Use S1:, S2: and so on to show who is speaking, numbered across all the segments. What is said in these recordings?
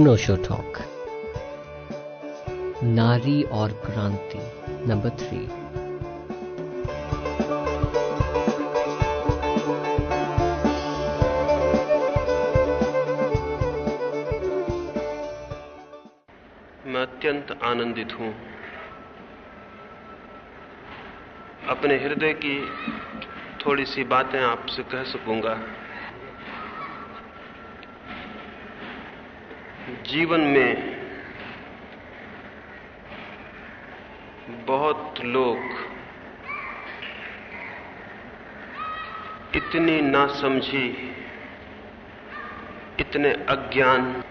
S1: अनोशो talk. नारी और क्रांति, नंबर थ्री।
S2: मैं अत्यंत आनंदित हूँ। अपने हृदय की थोड़ी सी बातें आपसे कह सकूँगा। जीवन में बहुत लोग इतनी नासमझी, इतने अज्ञान,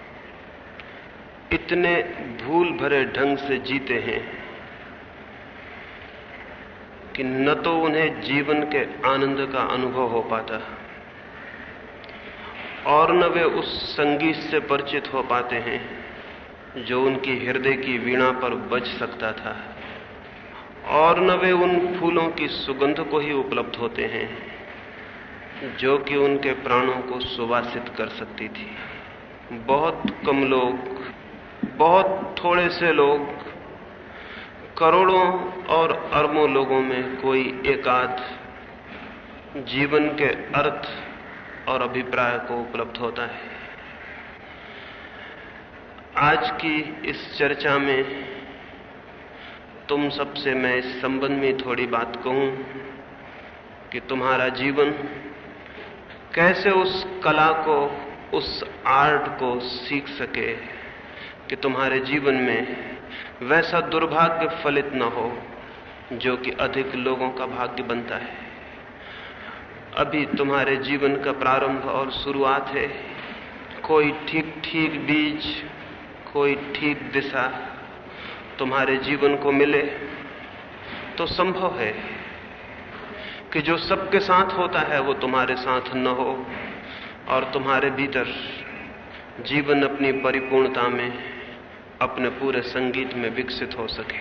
S2: इतने भूल भरे ढंग से जीते हैं कि न तो उन्हें जीवन के आनंद का अनुभव हो पाता। और न वे उस संगीत से परिचित हो पाते हैं, जो उनकी हृदय की वीणा पर बज सकता था। और न वे उन फूलों की सुगंध को ही उपलब्ध होते हैं, जो कि उनके प्राणों को सुवासित कर सकती थी। बहुत कम लोग, बहुत थोड़े से लोग, करोड़ों और अरबों लोगों में कोई एकाध जीवन के अर्थ और अभिप्राय को उपलब्ध होता है। आज की इस चर्चा में तुम सबसे मैं इस संबंध में थोड़ी बात कहूँ कि तुम्हारा जीवन कैसे उस कला को, उस आर्ट को सीख सके कि तुम्हारे जीवन में वैसा दुर्भाग्य फलित न हो जो कि अधिक लोगों का भाग्य बनता है। अभी तुम्हारे जीवन का प्रारंभ और शुरुआत है। कोई ठीक ठीक बीज, कोई ठीक दिशा तुम्हारे जीवन को मिले तो संभव है कि जो सबके साथ होता है वो तुम्हारे साथ न हो और तुम्हारे भीतर जीवन अपनी परिपूर्णता में, अपने पूरे संगीत में विकसित हो सके।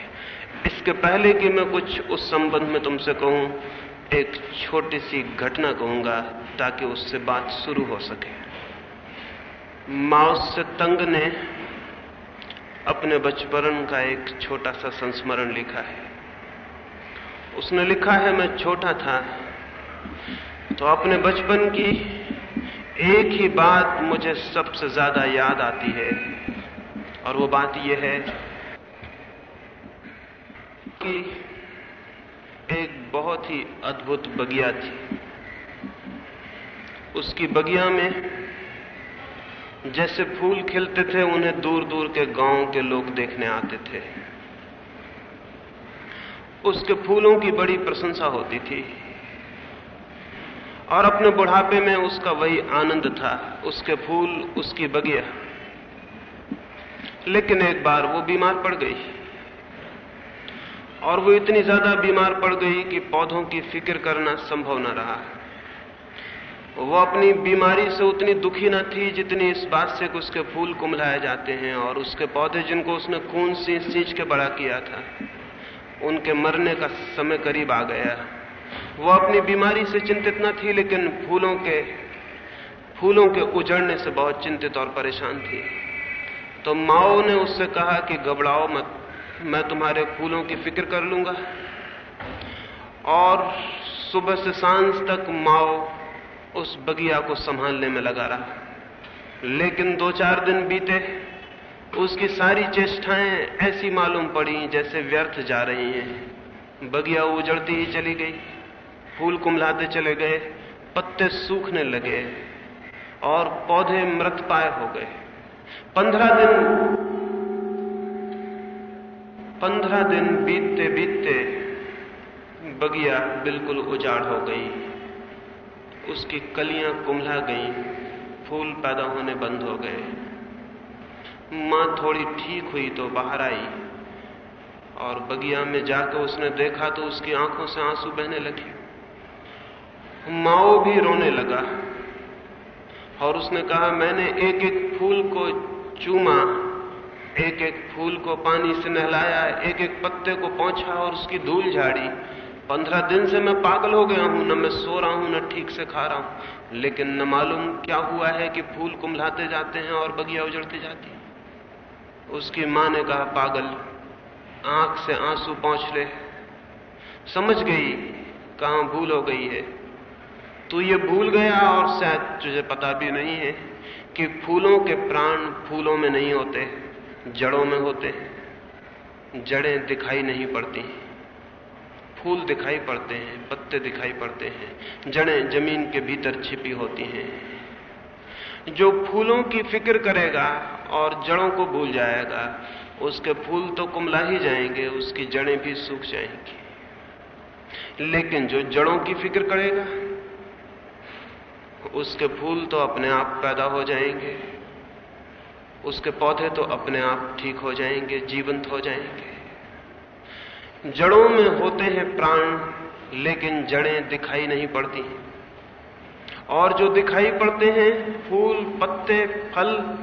S2: इसके पहले कि मैं कुछ उस संबंध में तुमसे कहूँ एक छोटी सी घटना कहूँगा ताकि उससे बात शुरू हो सके। माओ से तंग ने अपने बचपन का एक छोटा सा संस्मरण लिखा है। उसने लिखा है, मैं छोटा था तो अपने बचपन की एक ही बात मुझे सबसे ज़्यादा याद आती है, और वो बात यह है कि एक बहुत ही अद्भुत बगिया थी। उसकी बगिया में जैसे फूल खिलते थे, उन्हें दूर दूर के गाँव के लोग देखने आते थे। उसके फूलों की बड़ी प्रशंसा होती थी। और अपने बुढ़ापे में उसका वही आनंद था, उसके फूल, उसकी बगिया। लेकिन एक बार वो बीमार पड़ गई। और वो इतनी ज़्यादा बीमार पड़ गई कि पौधों की फ़िक्र करना संभव न रहा। वो अपनी बीमारी से उतनी दुखी न थी जितनी इस बात से कि उसके फूल कुमलाए जाते हैं और उसके पौधे जिनको उसने खून सींच सींच के बड़ा किया था, उनके मरने का समय करीब आ गया। वो अपनी बीमारी से चिंतित न थी, लेकिन फूलों के फूलों के उजड़ने से बहुत चिंतित और परेशान थी। तो माओ ने उससे कहा कि घबराओ मत मैं तुम्हारे फूलों की फ़िक्र कर लूँगा। और सुबह से साँझ तक माओ उस बगिया को संभालने में लगा रहा। लेकिन दो चार दिन बीते, उसकी सारी चेष्टाएँ ऐसी मालूम पड़ी जैसे व्यर्थ जा रही हैं। बगिया उजड़ती ही चली गई, फूल कुमलाते चले गए, पत्ते सूखने लगे और पौधे मृत पाए हो गए। पंद्रह दिन पंद्रह दिन बीतते बीतते बगिया बिल्कुल उजाड़ हो गई। उसकी कलियाँ कुमला गई, फूल पैदा होने बंद हो गए। माँ थोड़ी ठीक हुई तो बाहर आई और बगिया में जाकर उसने देखा तो उसकी आँखों से आँसू बहने लगे। माओ भी रोने लगा और उसने कहा, मैंने एक एक फूल को चूमा एक एक फूल को पानी से नहलाया, एक एक पत्ते को पहुँचा और उसकी धूल झाड़ी। पंद्रह दिन से मैं पागल हो गया हूँ, न मैं सो रहा हूँ, न ठीक से खा रहा हूँ। लेकिन न मालूम क्या हुआ है कि फूल कुमलाते जाते हैं और बगिया उजड़ती जाती है। उसकी माँ ने कहा, पागल, आँख से आँसू पहुँच ले। समझ गई, कहा भूल हो गई है। तू ये भूल गया और शायद तुझे पता भी नहीं है कि फूलों के प्राण फूलों में नहीं होते। जड़ों में होते हैं। जड़ें दिखाई नहीं पड़ती फूल दिखाई पड़ते हैं, पत्ते दिखाई पड़ते हैं। जड़ें ज़मीन के भीतर छिपी होती हैं। जो फूलों की फ़िक्र करेगा और जड़ों को भूल जाएगा, उसके फूल तो कुमला ही जाएँगे, उसकी जड़ें भी सूख जाएँगी। लेकिन जो जड़ों की फ़िक्र करेगा, उसके फूल तो अपने आप पैदा हो जाएँगे। उसके पौधे तो अपने आप ठीक हो जाएँगे, जीवंत हो जाएँगे। जड़ों में होते हैं प्राण, लेकिन जड़ें दिखाई नहीं पड़ती। और जो दिखाई पड़ते हैं, फूल, पत्ते, फल,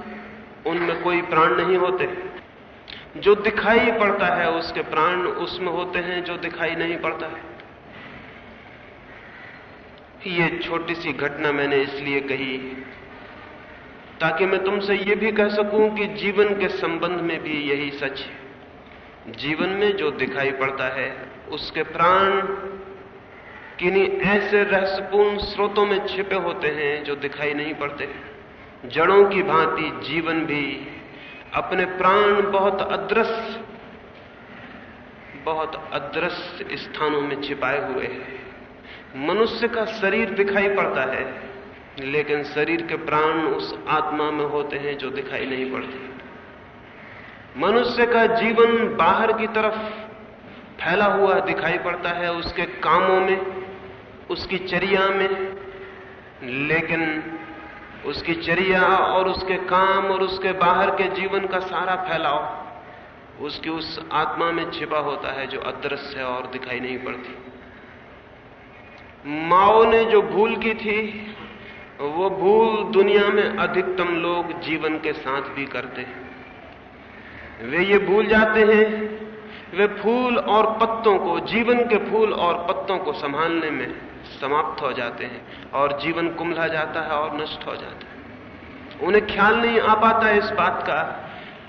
S2: उनमें कोई प्राण नहीं होते। जो दिखाई पड़ता है, उसके प्राण उसमें होते हैं, जो दिखाई नहीं पड़ता है। ये छोटी सी घटना मैंने इसलिए कही ताकि मैं तुमसे ये भी कह सकूँ कि जीवन के संबंध में भी यही सच है। जीवन में जो दिखाई पड़ता है, उसके प्राण किन्हीं ऐसे रहस्यपूर्ण स्रोतों में छिपे होते हैं जो दिखाई नहीं पड़ते। जड़ों की भांति जीवन भी अपने प्राण बहुत अदृश्य बहुत अदृश्य स्थानों में छिपाए हुए हैं। मनुष्य का शरीर दिखाई पड़ता है लेकिन शरीर के प्राण उस आत्मा में होते हैं जो दिखाई नहीं पड़ती। मनुष्य का जीवन बाहर की तरफ़ फैला हुआ दिखाई पड़ता है उसके कामों में, उसकी चर्या में, लेकिन उसकी चर्या और उसके काम और उसके बाहर के जीवन का सारा फैलाव उसकी उस आत्मा में छिपा होता है जो अदृश्य और दिखाई नहीं पड़ती। माओ ने जो भूल की थी वो भूल दुनिया में अधिकतम लोग जीवन के साथ भी करते हैं। वे ये भूल जाते हैं, वे फूल और पत्तों को, जीवन के फूल और पत्तों को संभालने में समाप्त हो जाते हैं और जीवन कुमला जाता है और नष्ट हो जाता है। उन्हें ख्याल नहीं आ पाता इस बात का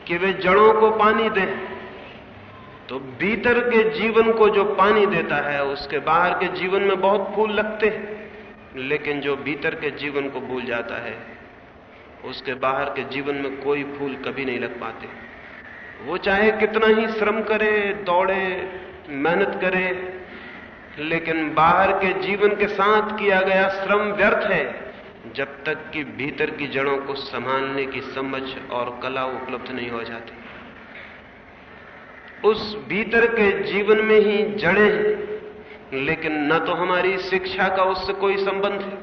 S2: कि वे जड़ों को पानी दें। तो भीतर के जीवन को जो पानी देता है, उसके बाहर के जीवन में बहुत फूल लगते हैं। लेकिन जो भीतर के जीवन को भूल जाता है, उसके बाहर के जीवन में कोई फूल कभी नहीं लग पाते। वो चाहे कितना ही श्रम करे, दौड़े, मेहनत करे, लेकिन बाहर के जीवन के साथ किया गया श्रम व्यर्थ है, जब तक कि भीतर की जड़ों को संभालने की समझ और कला उपलब्ध नहीं हो जाती। उस भीतर के जीवन में ही जड़े लेकिन न तो हमारी शिक्षा का उससे कोई संबंध है,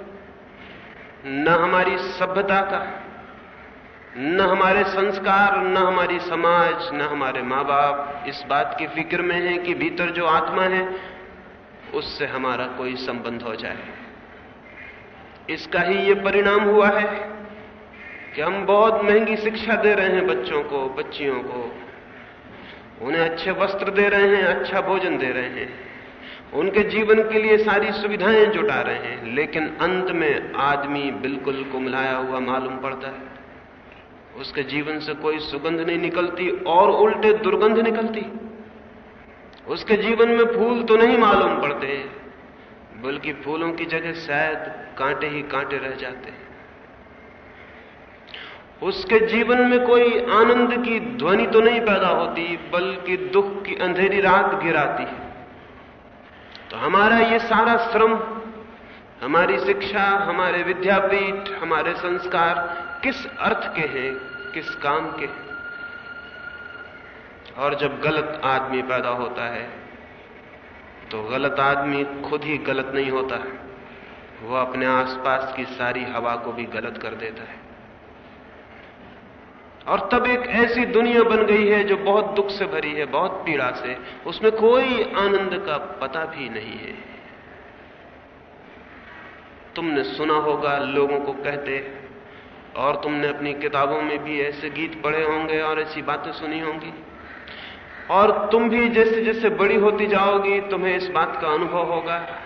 S2: न हमारी सभ्यता का, न हमारे संस्कार, न हमारी समाज, न हमारे माँ बाप इस बात की फ़िक्र में है कि भीतर जो आत्मा है, उससे हमारा कोई संबंध हो जाए। इसका ही ये परिणाम हुआ है कि हम बहुत महँगी शिक्षा दे रहे हैं बच्चों को, बच्चियों को। उन्हें अच्छे वस्त्र दे रहे हैं अच्छा भोजन दे रहे हैं। उनके जीवन के लिए सारी सुविधाएँ जुटा रहे हैं, लेकिन अंत में आदमी बिल्कुल कुमलाया हुआ मालूम पड़ता है। उसके जीवन से कोई सुगंध नहीं निकलती और उल्टे दुर्गंध निकलती। उसके जीवन में फूल तो नहीं मालूम पड़ते, बल्कि फूलों की जगह शायद कांटे ही कांटे रह जाते हैं। उसके जीवन में कोई आनंद की ध्वनि तो नहीं पैदा होती, बल्कि दुख की अंधेरी रात गिराती है। तो हमारा ये सारा श्रम, हमारी शिक्षा, हमारे विद्यापीठ, हमारे संस्कार किस अर्थ के हैं, किस काम के हैं? और जब गलत आदमी पैदा होता है तो गलत आदमी खुद ही गलत नहीं होता वो अपने आसपास की सारी हवा को भी गलत कर देता है। और तब एक ऐसी दुनिया बन गई है जो बहुत दुख से भरी है, बहुत पीड़ा से। उसमें कोई आनंद का पता भी नहीं है। तुमने सुना होगा, लोगों को कहते, और तुमने अपनी किताबों में भी ऐसे गीत पढ़े होंगे और ऐसी बातें सुनी होंगी। और तुम भी जैसे जैसे बड़ी होती जाओगी, तुम्हें इस बात का अनुभव होगा।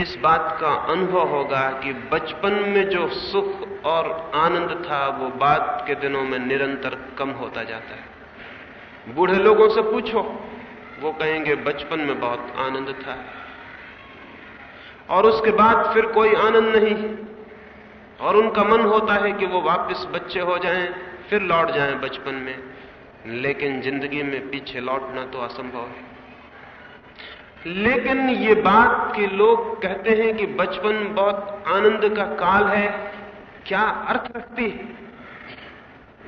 S2: इस बात का अनुभव होगा कि बचपन में जो सुख और आनंद था, वो बाद के दिनों में निरंतर कम होता जाता है। बूढ़े लोगों से पूछो, वो कहेंगे, बचपन में बहुत आनंद था। और उसके बाद फिर कोई आनंद नहीं। और उनका मन होता है कि वो वापस बच्चे हो जाएँ, फिर लौट जाएँ बचपन में। लेकिन ज़िंदगी में पीछे लौटना तो असंभव है। लेकिन ये बात कि लोग कहते हैं कि बचपन बहुत आनंद का काल है, क्या अर्थ रखती है?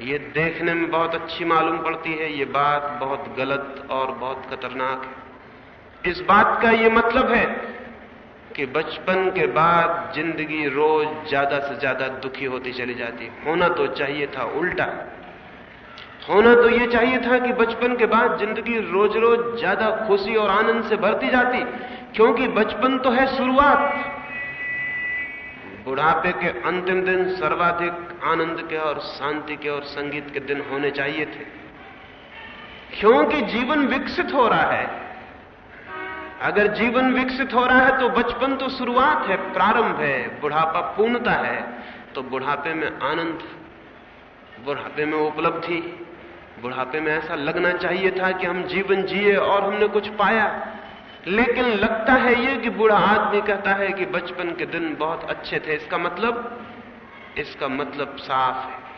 S2: ये देखने में बहुत अच्छी मालूम पड़ती है, ये बात बहुत गलत और बहुत खतरनाक है। इस बात का ये मतलब है कि बचपन के बाद ज़िंदगी रोज ज़्यादा से ज़्यादा दुखी होती चली जाती। होना तो चाहिए था उल्टा। होना तो यह चाहिए था कि बचपन के बाद ज़िंदगी रोज रोज ज़्यादा खुशी और आनंद से भरती जाती, क्योंकि बचपन तो है शुरुआत। बुढ़ापे के अंतिम दिन सर्वाधिक आनंद के और शांति के और संगीत के दिन होने चाहिए थे। क्योंकि जीवन विकसित हो रहा है। अगर जीवन विकसित हो रहा है तो बचपन तो शुरुआत है, प्रारंभ है, बुढ़ापा पूर्णता है तो बुढ़ापे में आनंद, बुढ़ापे में उपलब्धि। बुढ़ापे में ऐसा लगना चाहिए था कि हम जीवन जिए और हमने कुछ पाया। लेकिन लगता है ये कि बूढ़ा आदमी कहता है कि बचपन के दिन बहुत अच्छे थे। इसका मतलब? इसका मतलब साफ़ है।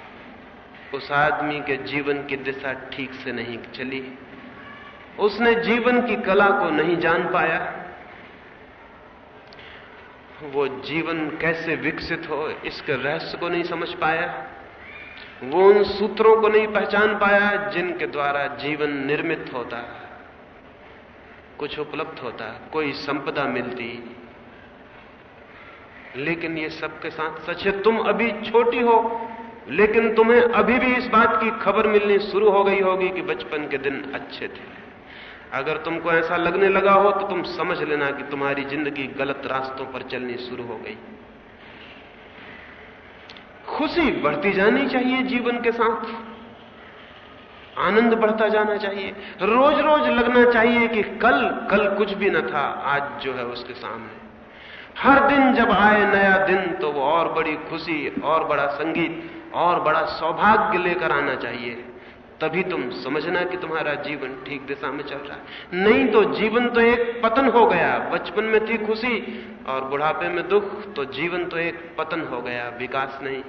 S2: उस आदमी के जीवन की दिशा ठीक से नहीं चली। उसने जीवन की कला को नहीं जान पाया। वो जीवन कैसे विकसित हो, इसके रहस्य को नहीं समझ पाया। वो उन सूत्रों को नहीं पहचान पाया जिनके द्वारा जीवन निर्मित होता, कुछ उपलब्ध होता, कोई संपदा मिलती। लेकिन ये सबके साथ सच है, तुम अभी छोटी हो, लेकिन तुम्हें अभी भी इस बात की खबर मिलनी शुरू हो गई होगी कि बचपन के दिन अच्छे थे। अगर तुमको ऐसा लगने लगा हो तो तुम समझ लेना कि तुम्हारी ज़िंदगी गलत रास्तों पर चलनी शुरू हो गई। खुशी बढ़ती जानी चाहिए जीवन के साथ। आनंद बढ़ता जाना चाहिए। रोज रोज लगना चाहिए कि कल कल कुछ भी न था, आज जो है उसके सामने। हर दिन जब आए नया दिन तो वो और बड़ी खुशी, और बड़ा संगीत, और बड़ा सौभाग्य लेकर आना चाहिए। तभी तुम समझना कि तुम्हारा जीवन ठीक दिशा में चल रहा है। नहीं तो जीवन तो एक पतन हो गया। बचपन में थी खुशी, और बुढ़ापे में दुख तो जीवन तो एक पतन हो गया। विकास नहीं।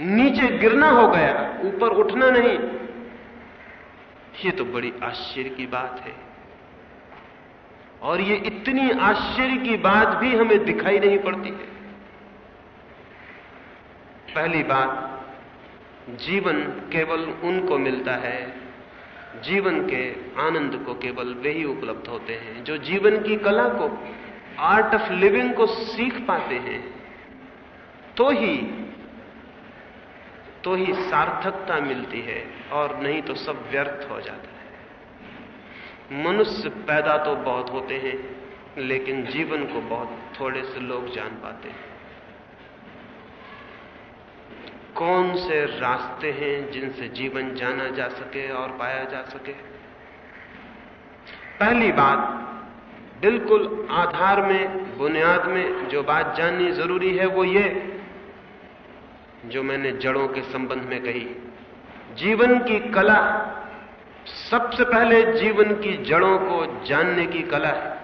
S2: नीचे गिरना हो गया, ऊपर उठना नहीं। ये तो बड़ी आश्चर्य की बात है। और ये इतनी आश्चर्य की बात भी हमें दिखाई नहीं पड़ती है। पहली बात, जीवन केवल उनको मिलता है। जीवन के आनंद को केवल वे ही उपलब्ध होते हैं, जो जीवन की कला को आर्ट ऑफ़ लिविंग को सीख पाते हैं। तो ही तो ही सार्थकता मिलती है और नहीं तो सब व्यर्थ हो जाता है। मनुष्य पैदा तो बहुत होते हैं, लेकिन जीवन को बहुत थोड़े से लोग जान पाते हैं। कौन से रास्ते हैं जिनसे जीवन जाना जा सके और पाया जा सके? पहली बात, बिल्कुल आधार में, बुनियाद में जो बात जाननी ज़रूरी है वो ये जो मैंने जड़ों के संबंध में कही। जीवन की कला सबसे पहले जीवन की जड़ों को जानने की कला है।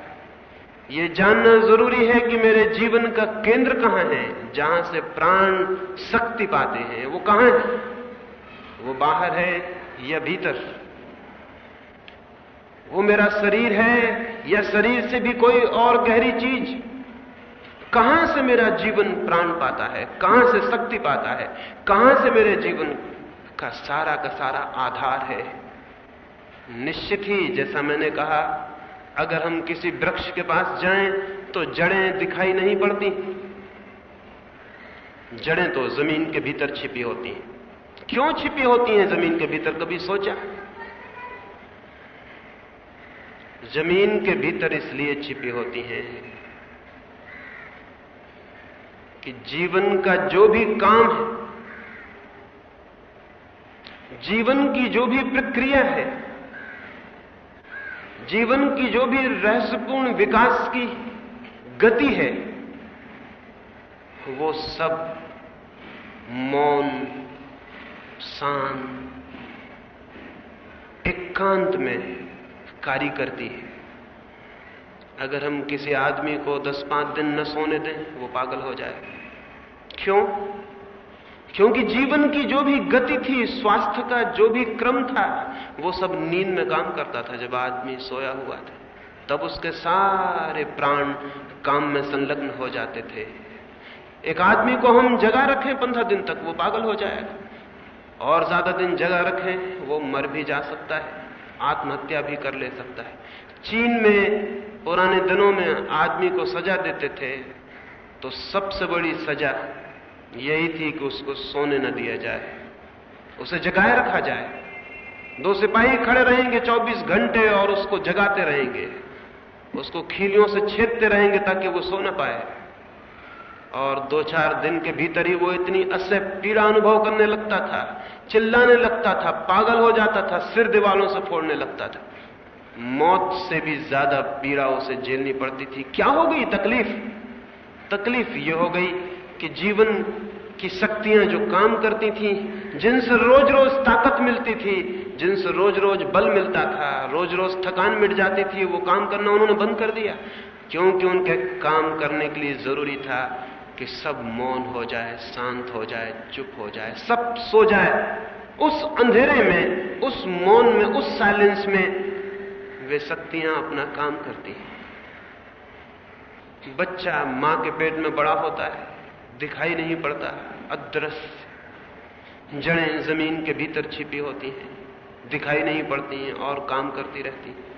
S2: यह जानना ज़रूरी है कि मेरे जीवन का केंद्र कहाँ है, जहाँ से प्राण शक्ति पाते हैं, वो कहाँ है? वो बाहर है या भीतर? वो मेरा शरीर है या शरीर से भी कोई और गहरी चीज़? कहाँ से मेरा जीवन प्राण पाता है? कहाँ से शक्ति पाता है? कहाँ से मेरे जीवन का सारा का सारा आधार है? निश्चित ही, जैसा मैंने कहा, अगर हम किसी वृक्ष के पास जाएँ तो जड़ें दिखाई नहीं पड़ती। जड़ें तो ज़मीन के भीतर छिपी होती हैं। क्यों छिपी होती हैं? ज़मीन के भीतर कभी सोचा? ज़मीन के भीतर इसलिए छिपी होती हैं कि जीवन का जो भी काम है, जीवन की जो भी प्रक्रिया है, जीवन की जो भी रहस्यपूर्ण विकास की गति है, वो सब मौन शांत एकांत में कार्य करती है। अगर हम किसी आदमी को दस पाँच दिन न सोने दें, वो पागल हो जाए। क्यों? क्योंकि जीवन की जो भी गति थी, स्वास्थ्य का जो भी क्रम था, वो सब नींद में काम करता था। जब आदमी सोया हुआ था, तब उसके सारे प्राण काम में संलग्न हो जाते थे। एक आदमी को हम जगा रखें पंद्रह दिन तक, वो पागल हो जाएगा। और ज़्यादा दिन जगा रखें, वो मर भी जा सकता है, आत्महत्या भी कर ले सकता है। चीन में, पुराने दिनों में आदमी को सजा देते थे तो सबसे बड़ी सजा यही थी कि उसको सोने न दिया जाए, उसे जगाए रखा जाए। दो सिपाही खड़े रहेंगे 24 घंटे और उसको जगाते रहेंगे, उसको खीलियों से छेदते रहेंगे ताकि वो सो न पाए। और दो चार दिन के भीतर ही वो इतनी असह पीड़ा अनुभव करने लगता था, चिल्लाने लगता था, पागल हो जाता था, सिर दीवालों से फोड़ने लगता था। मौत से भी ज़्यादा पीड़ा उसे झेलनी पड़ती थी। क्या हो गई तकलीफ़? तकलीफ़ ये हो गई कि जीवन की शक्तियाँ जो काम करती थी, जिनसे रोज रोज ताकत मिलती थी, जिनसे रोज रोज बल मिलता था रोज रोज थकान मिट जाती थी, वो काम करना उन्होंने बंद कर दिया। क्योंकि उनके काम करने के लिए ज़रूरी था कि सब मौन हो जाए, शांत हो जाए, चुप हो जाए, सब सो जाए। उस अंधेरे में, उस मौन में, उस साइलेंस में वे शक्तियाँ अपना काम करती हैं। बच्चा माँ के पेट में बड़ा होता है। दिखाई नहीं पड़ता, अदृश्य। जड़ें ज़मीन के भीतर छिपी होती हैं, दिखाई नहीं पड़ती हैं और काम करती रहती हैं।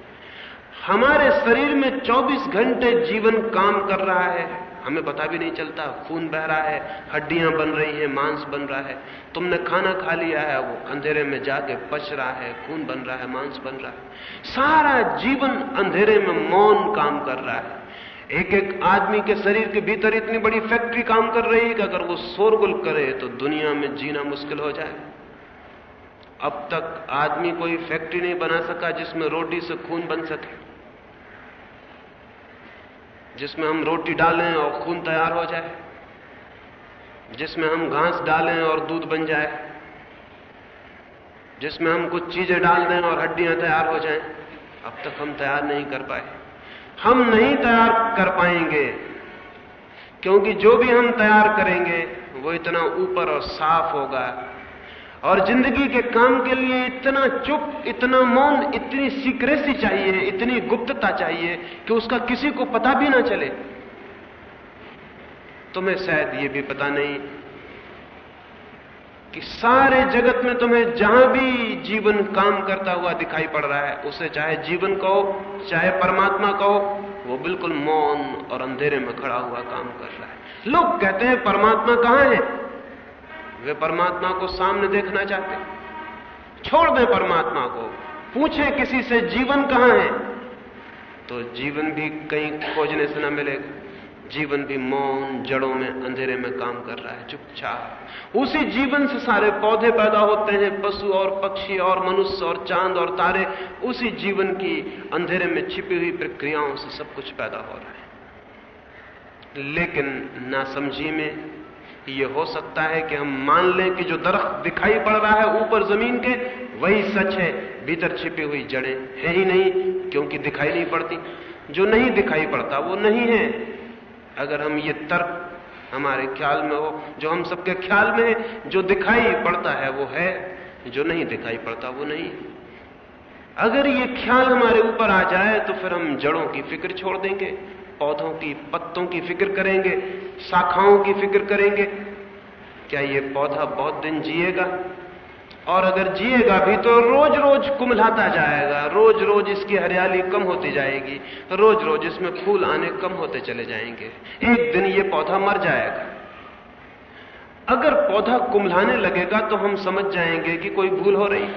S2: हमारे शरीर में 24 घंटे जीवन काम कर रहा है। हमें पता भी नहीं चलता, खून बह रहा है, हड्डियाँ बन रही हैं, मांस बन रहा है। तुमने खाना खा लिया है, वो अंधेरे में जाके पच रहा है, खून बन रहा है, मांस बन रहा है। सारा जीवन अंधेरे में मौन काम कर रहा है। एक एक आदमी के शरीर के भीतर इतनी बड़ी फैक्ट्री काम कर रही है कि अगर वो शोरगुल करे तो दुनिया में जीना मुश्किल हो जाए। अब तक आदमी कोई फैक्ट्री नहीं बना सका जिसमें रोटी से खून बन सके। जिसमें हम रोटी डालें और खून तैयार हो जाए। जिसमें हम घास डालें और दूध बन जाए। जिसमें हम कुछ चीज़ें डाल दें और हड्डियाँ तैयार हो जाएँ। अब तक हम तैयार नहीं कर पाए। हम नहीं तैयार कर पाएँगे। क्योंकि जो भी हम तैयार करेंगे, वो इतना ऊपर और साफ़ होगा। और ज़िंदगी के काम के लिए इतना चुप, इतना मौन, इतनी सीक्रेसी चाहिए, इतनी गुप्तता चाहिए कि उसका किसी को पता भी ना चले। तुम्हें शायद ये भी पता नहीं कि सारे जगत में तुम्हें जहाँ भी जीवन काम करता हुआ दिखाई पड़ रहा है, उसे चाहे जीवन कहो, चाहे परमात्मा कहो, वो बिल्कुल मौन और अंधेरे में खड़ा हुआ काम कर रहा है। लोग कहते हैं, परमात्मा कहाँ है? वे परमात्मा को सामने देखना चाहते छोड़ दें परमात्मा को। पूछे किसी से, जीवन कहाँ है? तो जीवन भी कहीं खोजने से ना मिलेगा। जीवन भी मौन, जड़ों में, अंधेरे में काम कर रहा है, चुपचाप। उसी जीवन से सारे पौधे पैदा होते हैं, पशु और पक्षी और मनुष्य और चाँद और तारे, उसी जीवन की अंधेरे में छिपी हुई प्रक्रियाओं से सब कुछ पैदा हो रहा है। लेकिन नासमझी में यह हो सकता है कि हम मान लें कि जो दरख्त दिखाई पड़ रहा है ऊपर ज़मीन के, वही सच है। भीतर छिपी हुई जड़ें है ही नहीं, क्योंकि दिखाई नहीं पड़ती। जो नहीं दिखाई पड़ता, वो नहीं है। अगर हम ये तर्क हमारे ख्याल में हो, जो हम सबके ख्याल में जो दिखाई पड़ता है, वो है। जो नहीं दिखाई पड़ता, वो नहीं। अगर ये ख्याल हमारे ऊपर आ जाए तो फिर हम जड़ों की फ़िक्र छोड़ देंगे, पौधों की, पत्तों की फ़िक्र करेंगे, शाखाओं की फ़िक्र करेंगे। क्या ये पौधा बहुत दिन जिएगा? और अगर जिएगा भी तो रोज रोज कुमलाता जाएगा। रोज रोज इसकी हरियाली कम होती जाएगी। रोज रोज इसमें फूल आने कम होते चले जाएँगे। एक दिन ये पौधा मर जाएगा। अगर पौधा कुमलाने लगेगा तो हम समझ जाएँगे कि कोई भूल हो रही।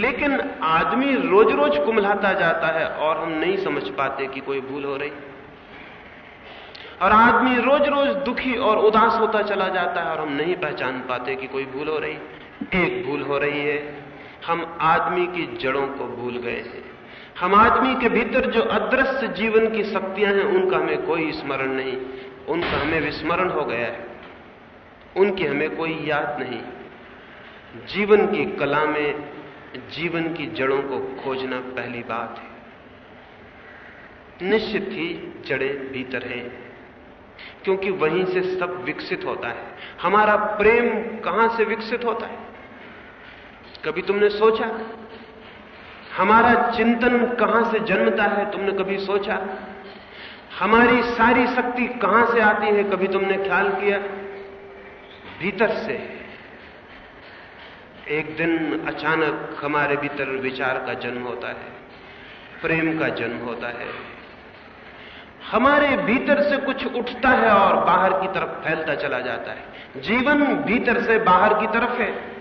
S2: लेकिन आदमी रोज रोज कुमलाता जाता है और हम नहीं समझ पाते कि कोई भूल हो रही। और आदमी रोज रोज दुखी और उदास होता चला जाता है और हम नहीं पहचान पाते कि कोई भूल हो रही एक भूल हो रही है। हम आदमी की जड़ों को भूल गए हैं। हम आदमी के भीतर जो अदृश्य जीवन की शक्तियाँ हैं, उनका हमें कोई स्मरण नहीं। उनका हमें विस्मरण हो गया है। उनकी हमें कोई याद नहीं। जीवन की कला में, जीवन की जड़ों को खोजना पहली बात है। निश्चित ही जड़ें भीतर हैं। क्योंकि वहीं से सब विकसित होता है। हमारा प्रेम कहाँ से विकसित होता है? कभी तुमने सोचा? हमारा चिंतन कहाँ से जन्मता है तुमने कभी सोचा? हमारी सारी शक्ति कहाँ से आती है कभी तुमने ख्याल किया? भीतर से। एक दिन अचानक हमारे भीतर विचार का जन्म होता है, प्रेम का जन्म होता है। हमारे भीतर से कुछ उठता है और बाहर की तरफ़ फैलता चला जाता है। जीवन भीतर से बाहर की तरफ़ है।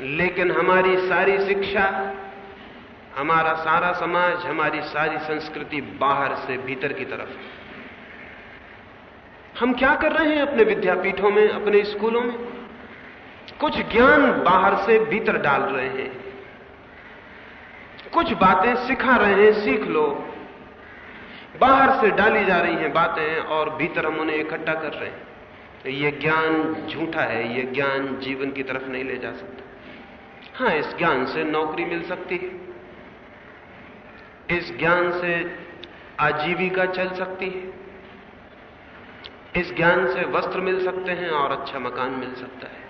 S2: लेकिन हमारी सारी शिक्षा, हमारा सारा समाज, हमारी सारी संस्कृति बाहर से भीतर की तरफ़ है। हम क्या कर रहे हैं अपने विद्यापीठों में, अपने स्कूलों में? कुछ ज्ञान बाहर से भीतर डाल रहे हैं। कुछ बातें सिखा रहे हैं, सीख लो। बाहर से डाली जा रही हैं बातें और भीतर हम उन्हें इकट्ठा कर रहे हैं। तो ये ज्ञान झूठा है, ये ज्ञान जीवन की तरफ़ नहीं ले जा सकता। हाँ, इस ज्ञान से नौकरी मिल सकती है। इस ज्ञान से आजीविका चल सकती है। इस ज्ञान से वस्त्र मिल सकते हैं और अच्छा मकान मिल सकता है।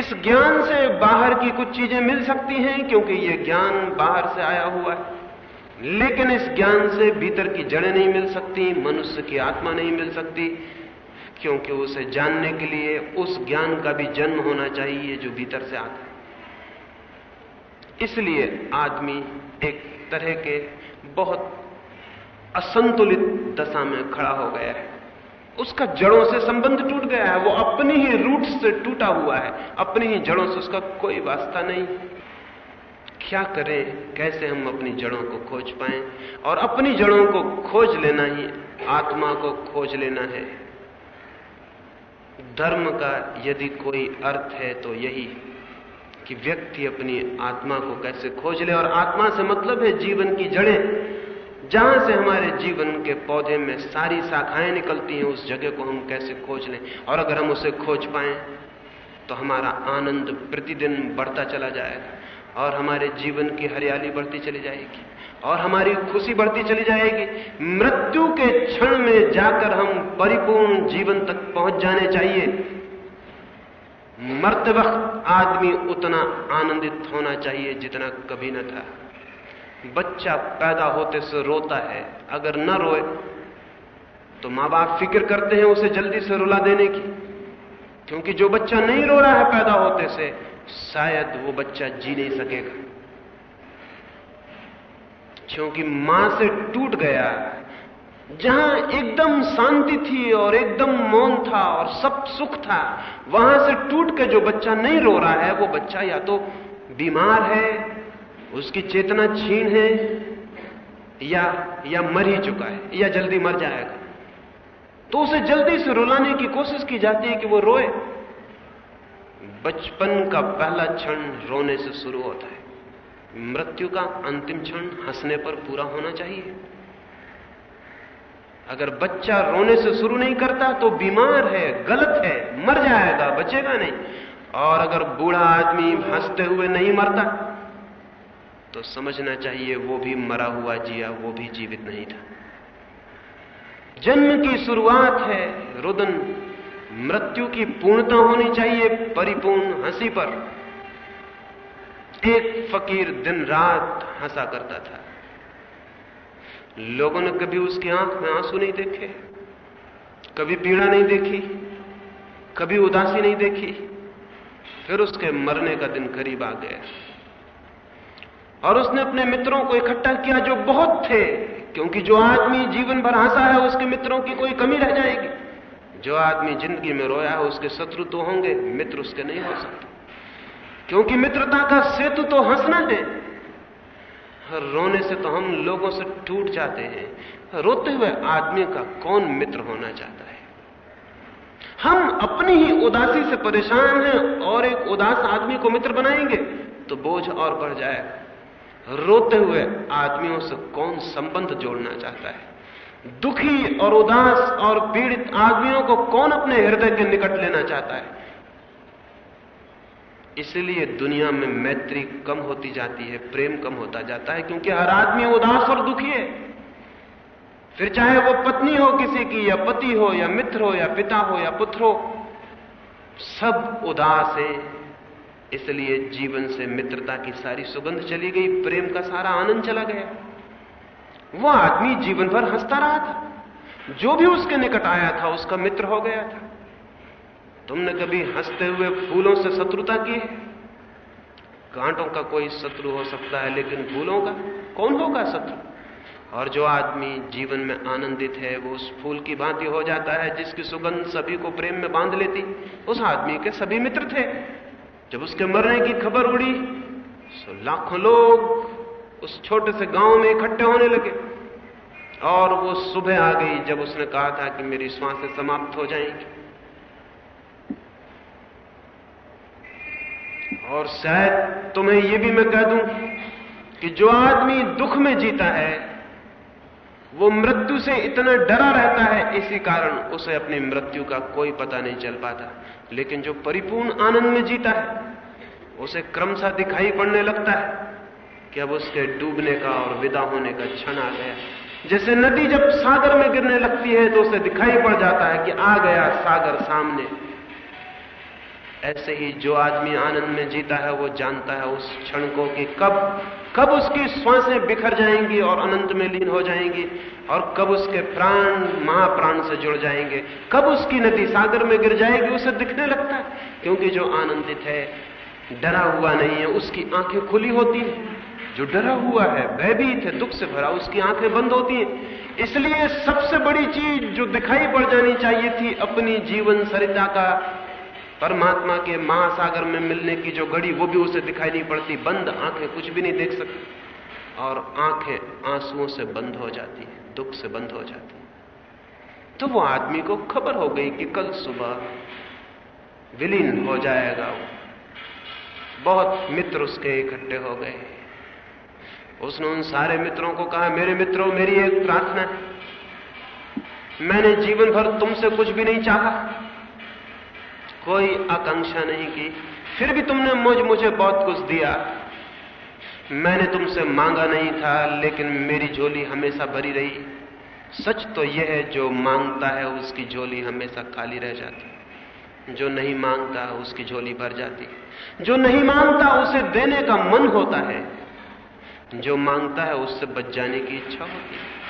S2: इस ज्ञान से बाहर की कुछ चीज़ें मिल सकती हैं क्योंकि यह ज्ञान बाहर से आया हुआ है। लेकिन इस ज्ञान से भीतर की जड़ें नहीं मिल सकती, मनुष्य की आत्मा नहीं मिल सकती, क्योंकि उसे जानने के लिए उस ज्ञान का भी जन्म होना चाहिए जो भीतर से आता है। इसलिए आदमी एक तरह के बहुत असंतुलित दशा में खड़ा हो गया है। उसका जड़ों से संबंध टूट गया है, वो अपनी ही रूट से टूटा हुआ है, अपनी ही जड़ों से उसका कोई वास्ता नहीं। क्या करें? कैसे हम अपनी जड़ों को खोज पाएँ? और अपनी जड़ों को खोज लेना ही आत्मा को खोज लेना है। धर्म का यदि कोई अर्थ है तो यही कि व्यक्ति अपनी आत्मा को कैसे खोज ले। और आत्मा से मतलब है जीवन की जड़ें। जहाँ से हमारे जीवन के पौधे में सारी शाखाएँ निकलती हैं, उस जगह को हम कैसे खोज लें? और अगर हम उसे खोज पाए तो हमारा आनंद प्रतिदिन बढ़ता चला जाएगा। और हमारे जीवन की हरियाली बढ़ती चली जाएगी, और हमारी खुशी बढ़ती चली जाएगी। मृत्यु के क्षण में जाकर हम परिपूर्ण जीवन तक पहुँच जाने चाहिए। मरते वक्त आदमी उतना आनंदित होना चाहिए जितना कभी न था। बच्चा पैदा होते से रोता है, अगर न रोए तो माँ बाप फ़िक्र करते हैं उसे जल्दी से रुला देने की, क्योंकि जो बच्चा नहीं रो रहा है पैदा होते से शायद वो बच्चा जी नहीं सकेगा। क्योंकि माँ से टूट गया, जहाँ एकदम शांति थी और एकदम मौन था और सब सुख था, वहाँ से टूट के जो बच्चा नहीं रो रहा है, वो बच्चा या तो बीमार है, उसकी चेतना छीन है, या या मर ही चुका है, या जल्दी मर जाएगा। तो उसे जल्दी से रुलाने की कोशिश की जाती है कि वो रोए। बचपन का पहला क्षण रोने से शुरू होता है। मृत्यु का अंतिम क्षण हंसने पर पूरा होना चाहिए। अगर बच्चा रोने से शुरू नहीं करता तो बीमार है, गलत है, मर जाएगा, बचेगा नहीं। और अगर बूढ़ा आदमी हँसते हुए नहीं मरता तो समझना चाहिए वो भी मरा हुआ जिया, वो भी जीवित नहीं था। जन्म की शुरुआत है रुदन मृत्यु की पूर्णता होनी चाहिए परिपूर्ण हँसी पर। एक फकीर दिन रात हंसा करता था। लोगों ने कभी उसकी आँख में आँसू नहीं देखे, कभी पीड़ा नहीं देखी, कभी उदासी नहीं देखी, फिर उसके मरने का दिन करीब आ गया। और उसने अपने मित्रों को इकट्ठा किया जो बहुत थे, क्योंकि जो आदमी जीवन भर हंसा है, उसके मित्रों की कोई कमी रह जाएगी। जो आदमी ज़िंदगी में रोया है, उसके शत्रु तो होंगे, मित्र उसके नहीं हो सकते। क्योंकि मित्रता का सेतु तो हंसना है। रोने से तो हम लोगों से टूट जाते हैं। रोते हुए आदमी का कौन मित्र होना चाहता है? हम अपनी ही उदासी से परेशान हैं और एक उदास आदमी को मित्र बनाएँगे तो बोझ और बढ़ जाएगा रोते हुए आदमियों से कौन संबंध जोड़ना चाहता है? दुखी और उदास और पीड़ित आदमियों को कौन अपने हृदय के निकट लेना चाहता है? इसलिए दुनिया में मैत्री कम होती जाती है, प्रेम कम होता जाता है, क्योंकि हर आदमी उदास और दुखी है। फिर चाहे वो पत्नी हो किसी की, या पति हो, या मित्र हो, या पिता हो, या पुत्र हो, सब उदास है। इसलिए जीवन से मित्रता की सारी सुगंध चली गई, प्रेम का सारा आनंद चला गया। वो आदमी जीवन भर हंसता रहा था। जो भी उसके निकट आया था, उसका मित्र हो गया था। तुमने कभी हँसते हुए फूलों से शत्रुता की है? कांटों का कोई शत्रु हो सकता है, लेकिन फूलों का कौन होगा शत्रु? और जो आदमी जीवन में आनंदित है, वो उस फूल की भांति हो जाता है, जिसकी सुगंध सभी को प्रेम में बाँध लेती। उस आदमी के सभी मित्र थे। जब उसके मरने की खबर उड़ी तो लाखों लोग उस छोटे से गाँव में इकट्ठे होने लगे। और वो सुबह आ गई जब उसने कहा था कि मेरी श्वासें समाप्त हो जाएँगी। और शायद तुम्हें यह भी मैं कह दूँ कि जो आदमी दुख में जीता है, वो मृत्यु से इतना डरा रहता है, इसी कारण उसे अपनी मृत्यु का कोई पता नहीं चल पाता। लेकिन जो परिपूर्ण आनंद में जीता है, उसे क्रमशः दिखाई पड़ने लगता है कि अब उसके डूबने का और विदा होने का क्षण आ गया। जैसे नदी जब सागर में गिरने लगती है तो उसे दिखाई पड़ जाता है कि आ गया सागर सामने। ऐसे ही जो आदमी आनंद में जीता है, वो जानता है उस क्षण को कि कब कब उसकी श्वासें बिखर जाएँगी और अनंत में लीन हो जाएँगी और कब उसके प्राण, महाप्राण से जुड़ जाएँगे। कब उसकी नदी सागर में गिर जाएगी, उसे दिखने लगता है। क्योंकि जो आनंदित है, डरा हुआ नहीं है, उसकी आँखें खुली होती हैं। जो डरा हुआ है भयभीत है दुख से भरा, उसकी आँखें बंद होती हैं। इसलिए सबसे बड़ी चीज़ जो दिखाई पड़ जानी चाहिए थी अपनी जीवन सरिता का, परमात्मा के महासागर में मिलने की जो घड़ी, वो भी उसे दिखाई नहीं पड़ती। बंद आँखें कुछ भी नहीं देख सकती। और आँखें आंसुओं से बंद हो जाती है, दुख से बंद हो जाती है। तो वो आदमी को खबर हो गई कि कल सुबह विलीन हो जाएगा वो। बहुत मित्र उसके इकट्ठे हो गए। उसने उन सारे मित्रों को कहा, मेरे मित्रों, मेरी एक प्रार्थना है। मैंने जीवन भर तुमसे कुछ भी नहीं चाहा। कोई आकांक्षा नहीं की। फिर भी तुमने मुझ, मुझे बहुत कुछ दिया। मैंने तुमसे मांगा नहीं था, लेकिन मेरी झोली हमेशा भरी रही। सच तो यह है, जो माँगता है, उसकी झोली हमेशा खाली रह जाती। जो नहीं माँगता, उसकी झोली भर जाती। जो नहीं माँगता, उसे देने का मन होता है। जो माँगता है उससे बच जाने की इच्छा होती है।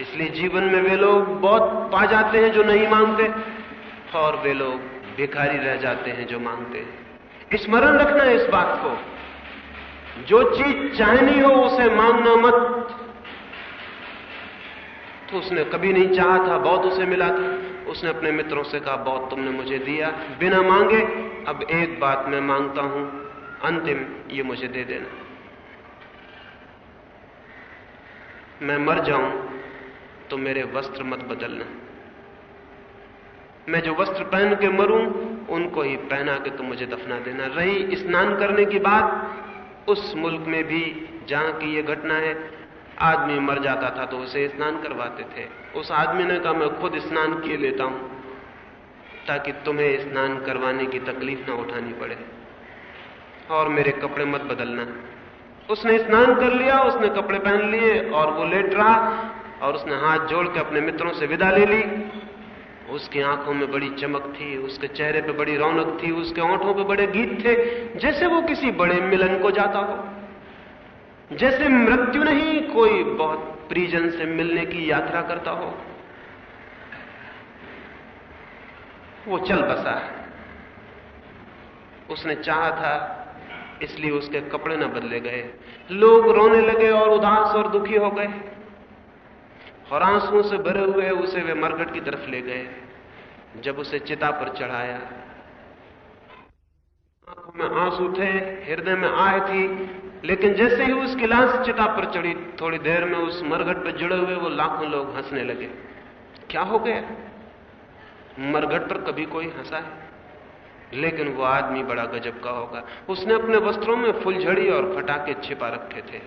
S2: इसलिए जीवन में वे लोग बहुत पा जाते हैं जो नहीं मांगते, और वे लोग भिखारी रह जाते हैं जो मांगते हैं। स्मरण रखना है इस बात को। जो चीज़ चाहनी हो उसे मांगना मत। तो उसने कभी नहीं चाहा था, बहुत उसे मिला था। उसने अपने मित्रों से कहा, बहुत तुमने मुझे दिया, बिना मांगे, अब एक बात मैं माँगता हूँ, अंतिम ये मुझे दे देना। मैं मर जाऊँ तो मेरे वस्त्र मत बदलना। मैं जो वस्त्र पहन के मरूं, उनको ही पहना के तुम मुझे दफना देना। रही स्नान करने की बात, उस मुल्क में भी जहाँ की यह घटना है, आदमी मर जाता था तो उसे स्नान करवाते थे। उस आदमी ने कहा, मैं खुद स्नान किए लेता हूँ, ताकि तुम्हें स्नान करवाने की तकलीफ़ ना उठानी पड़े और मेरे कपड़े मत बदलना। उसने स्नान कर लिया, उसने कपड़े पहन लिए और वो लेट रहा और उसने हाथ जोड़ के अपने मित्रों से विदा ले ली। उसकी आँखों में बड़ी चमक थी, उसके चेहरे पे बड़ी रौनक थी, उसके ओंठों पे बड़े गीत थे। जैसे वो किसी बड़े मिलन को जाता हो। जैसे मृत्यु नहीं, कोई बहुत प्रिजन से मिलने की यात्रा करता हो। वो चल बसा उसने चाहा था इसलिए उसके कपड़े न बदले गए। लोग रोने लगे और उदास और दुखी हो गए। और आंसुओं से भरे हुए उसे वे मरघट की तरफ़ ले गए, जब उसे चिता पर चढ़ाया। आँखों में आँसू थे हृदय में आए थी, लेकिन जैसे ही उसकी लाश चिता पर चढ़ी, थोड़ी देर में उस मरघट पर जुड़े हुए वो लाखों लोग हंसने लगे। क्या हो गया? मरघट पर कभी कोई हंसा है? लेकिन वो आदमी बड़ा गजब का होगा। उसने अपने वस्त्रों में फुलझड़ी और फटाके छिपा रखे थे।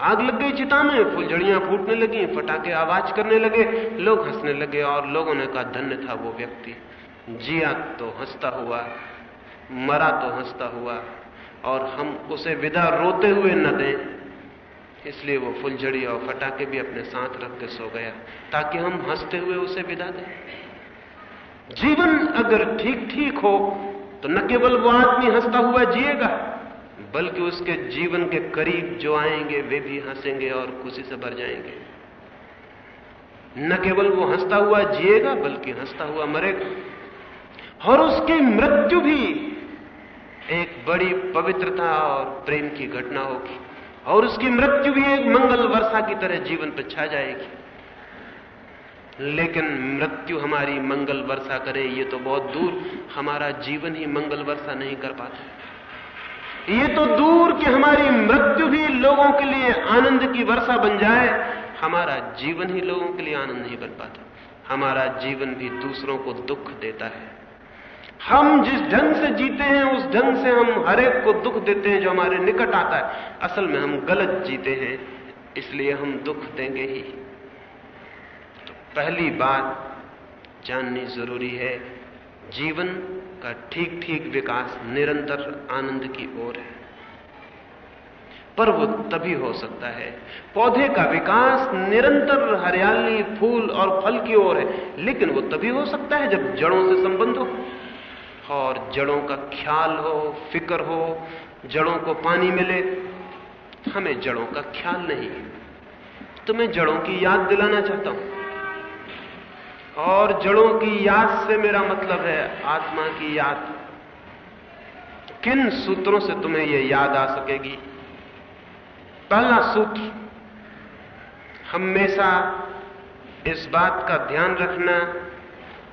S2: आग लग गई चिता में, फुलझड़ियाँ फूटने लगी, फटाके आवाज़ करने लगे, लोग हंसने लगे और लोगों ने कहा, धन्य था वो व्यक्ति। जिया तो हंसता हुआ, मरा तो हंसता हुआ, और हम उसे विदा रोते हुए न दें। इसलिए वो फुलझड़ी और फटाके भी अपने साथ रख के सो गया, ताकि हम हँसते हुए उसे विदा दें। जीवन अगर ठीक ठीक हो तो न केवल वो आदमी हंसता हुआ जिएगा, बल्कि उसके जीवन के करीब जो आएँगे, वे भी हंसेंगे और खुशी से भर जाएँगे। न केवल वो हंसता हुआ जिएगा, बल्कि हंसता हुआ मरेगा। और उसकी मृत्यु भी एक बड़ी पवित्रता और प्रेम की घटना होगी, और उसकी मृत्यु भी एक मंगल वर्षा की तरह जीवन पर छा जाएगी। लेकिन मृत्यु हमारी मंगल वर्षा करे, ये तो बहुत दूर हमारा जीवन ही मंगल वर्षा नहीं कर पाता। ये तो दूर कि हमारी मृत्यु भी लोगों के लिए आनंद की वर्षा बन जाए, हमारा जीवन ही लोगों के लिए आनंद नहीं बन पाता। हमारा जीवन भी दूसरों को दुख देता है। हम जिस ढंग से जीते हैं, उस ढंग से हम हरेक को दुख देते हैं जो हमारे निकट आता है। असल में हम गलत जीते हैं, इसलिए हम दुख देंगे ही। पहली बात जाननी ज़रूरी है, जीवन का ठीक ठीक विकास निरंतर आनंद की ओर है। पर वो तभी हो सकता है। पौधे का विकास निरंतर हरियाली, फूल और फल की ओर है, लेकिन वो तभी हो सकता है जब जड़ों से संबंध हो। और जड़ों का ख्याल हो, फ़िक्र हो, जड़ों को पानी मिले। हमें जड़ों का ख्याल नहीं तो मैं जड़ों की याद दिलाना चाहता हूँ। और जड़ों की याद से मेरा मतलब है आत्मा की याद। किन सूत्रों से तुम्हें यह याद आ सकेगी? पहला सूत्र, हमेशा इस बात का ध्यान रखना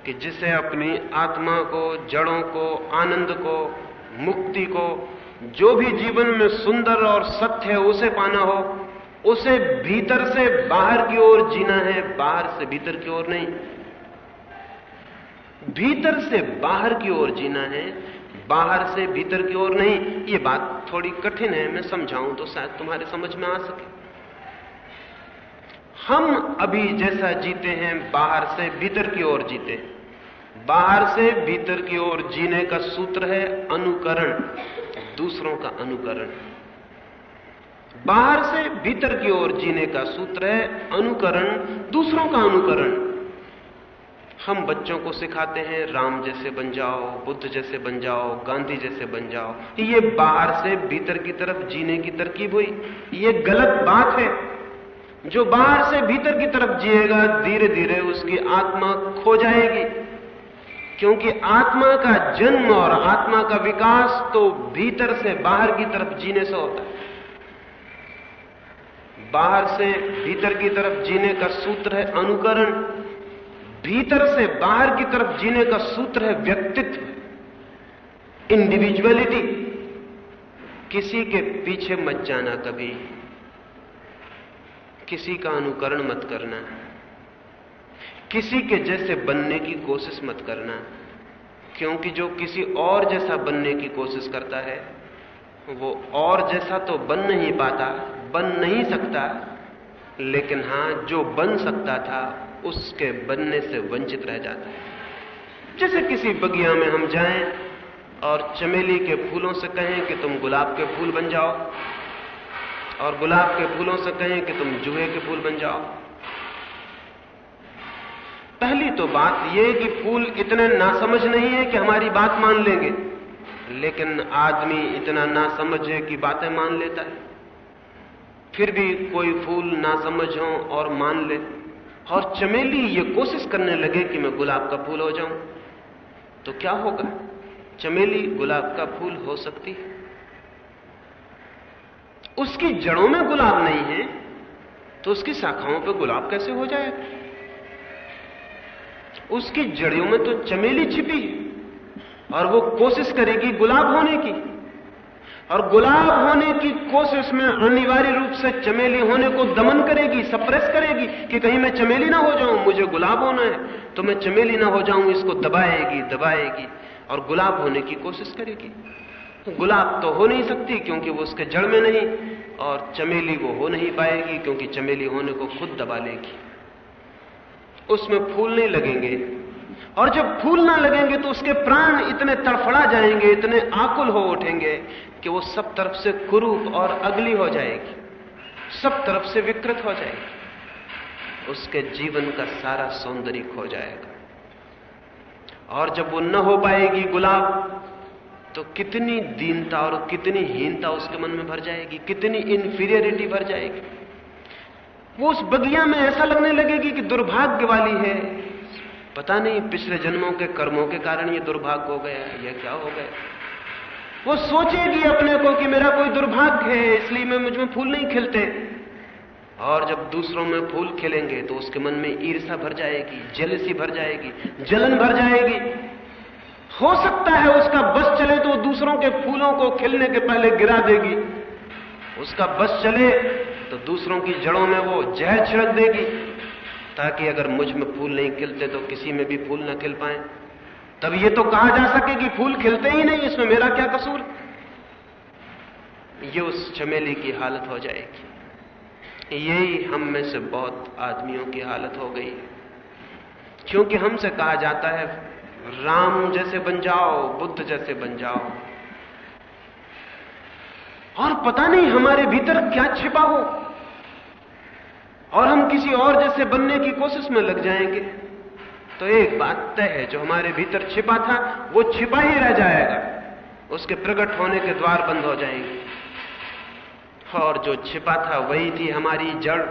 S2: कि जिसे अपनी आत्मा को, जड़ों को, आनंद को, मुक्ति को, जो भी जीवन में सुंदर और सत्य है, उसे पाना हो, उसे भीतर से बाहर की ओर जीना है, बाहर से भीतर की ओर नहीं। भीतर से बाहर की ओर जीना है, बाहर से भीतर की ओर नहीं। ये बात थोड़ी कठिन है, मैं समझाऊं तो शायद तुम्हारे समझ में आ सके। हम अभी जैसा जीते हैं, बाहर से भीतर की ओर जीते बाहर से भीतर की ओर जीने का सूत्र है अनुकरण, दूसरों का अनुकरण। बाहर से भीतर की ओर जीने का सूत्र है अनुकरण, दूसरों का अनुकरण। हम बच्चों को सिखाते हैं, राम जैसे बन जाओ, बुद्ध जैसे बन जाओ, गांधी जैसे बन जाओ। ये बाहर से भीतर की तरफ़, जीने की तरकीब हुई। ये गलत बात है। जो बाहर से भीतर की तरफ़ जिएगा धीरे धीरे उसकी आत्मा खो जाएगी। क्योंकि आत्मा का जन्म और आत्मा का विकास तो भीतर से बाहर की तरफ़ जीने से होता है। बाहर से भीतर की तरफ़ जीने का सूत्र है अनुकरण। भीतर से बाहर की तरफ़ जीने का सूत्र है व्यक्तित्व। इंडिविजुअलिटी किसी के पीछे मत जाना कभी। किसी का अनुकरण मत करना। किसी के जैसे बनने की कोशिश मत करना। क्योंकि जो किसी और जैसा बनने की कोशिश करता है, वो और जैसा तो बन नहीं पाता, बन नहीं सकता। लेकिन हाँ, जो बन सकता था उसके बनने से वंचित रह जाता है। जैसे किसी बगिया में हम जाएँ और चमेली के फूलों से कहें कि तुम गुलाब के फूल बन जाओ, और गुलाब के फूलों से कहें कि तुम जुए के फूल बन जाओ। पहली तो बात यह कि फूल इतने नासमझ नहीं है कि हमारी बात मान लेंगे, लेकिन आदमी इतना नासमझ है कि बातें मान लेता है। फिर भी कोई फूल नासमझ हो और मान ले। और चमेली ये कोशिश करने लगे कि मैं गुलाब का फूल हो जाऊँ। तो क्या होगा? चमेली गुलाब का फूल हो सकती है। उसकी जड़ों में गुलाब नहीं है तो उसकी शाखाओं पर गुलाब कैसे हो जाएगा उसकी जड़ियों में तो चमेली छिपी है, और वो कोशिश करेगी गुलाब होने की। और गुलाब होने की कोशिश में अनिवार्य रूप से चमेली होने को दमन करेगी सप्रेस करेगी कि कहीं मैं चमेली ना हो जाऊँ, मुझे गुलाब होना है। तो मैं चमेली ना हो जाऊँ, इसको दबाएगी दबाएगी और गुलाब होने की कोशिश करेगी। गुलाब तो हो नहीं सकती क्योंकि वो उसके जड़ में नहीं और चमेली वो हो नहीं पाएगी क्योंकि चमेली होने को खुद दबा लेगी। उसमें फूल नहीं लगेंगे। और जब फूल ना लगेंगे तो उसके प्राण इतने तड़फड़ा जाएँगे, इतने आकुल हो उठेंगे कि वो सब तरफ़ से कुरूप और अगली हो जाएगी। सब तरफ़ से विकृत हो जाएगी। उसके जीवन का सारा सौंदर्य खो जाएगा। और जब वो न हो पाएगी गुलाब तो कितनी दीनता और कितनी हीनता उसके मन में भर जाएगी, कितनी इंफीरियरिटी भर जाएगी। वो उस बगिया में ऐसा लगने लगेगी कि दुर्भाग्य वाली है पता नहीं, पिछले जन्मों के कर्मों के कारण ये दुर्भाग्य हो गया या क्या हो गया वो सोचेगी अपने को कि मेरा कोई दुर्भाग्य है, इसलिए मैं मुझमें फूल नहीं खिलते। और जब दूसरों में फूल खिलेंगे तो उसके मन में ईर्षा भर जाएगी जलसी भर जाएगी, जलन भर जाएगी। हो सकता है उसका बस चले तो दूसरों के फूलों को खिलने के पहले गिरा देगी। उसका बस चले तो दूसरों की जड़ों में वो जहर छिड़क देगी। ताकि अगर मुझमें फूल नहीं खिलते तो किसी में भी फूल ना खिल पाए। तब ये तो कहा जा सके कि फूल खिलते ही नहीं, इसमें मेरा क्या कसूर? ये उस चमेली की हालत हो जाएगी। यही हम में से बहुत आदमियों की हालत हो गई क्योंकि हमसे कहा जाता है, राम जैसे बन जाओ, बुद्ध जैसे बन जाओ। और पता नहीं हमारे भीतर क्या छिपा हो। और हम किसी और जैसे बनने की कोशिश में लग जाएँगे। तो एक बात तय है, जो हमारे भीतर छिपा था, वो छिपा ही रह जाएगा। उसके प्रकट होने के द्वार बंद हो जाएँगे। और जो छिपा था, वही थी हमारी जड़,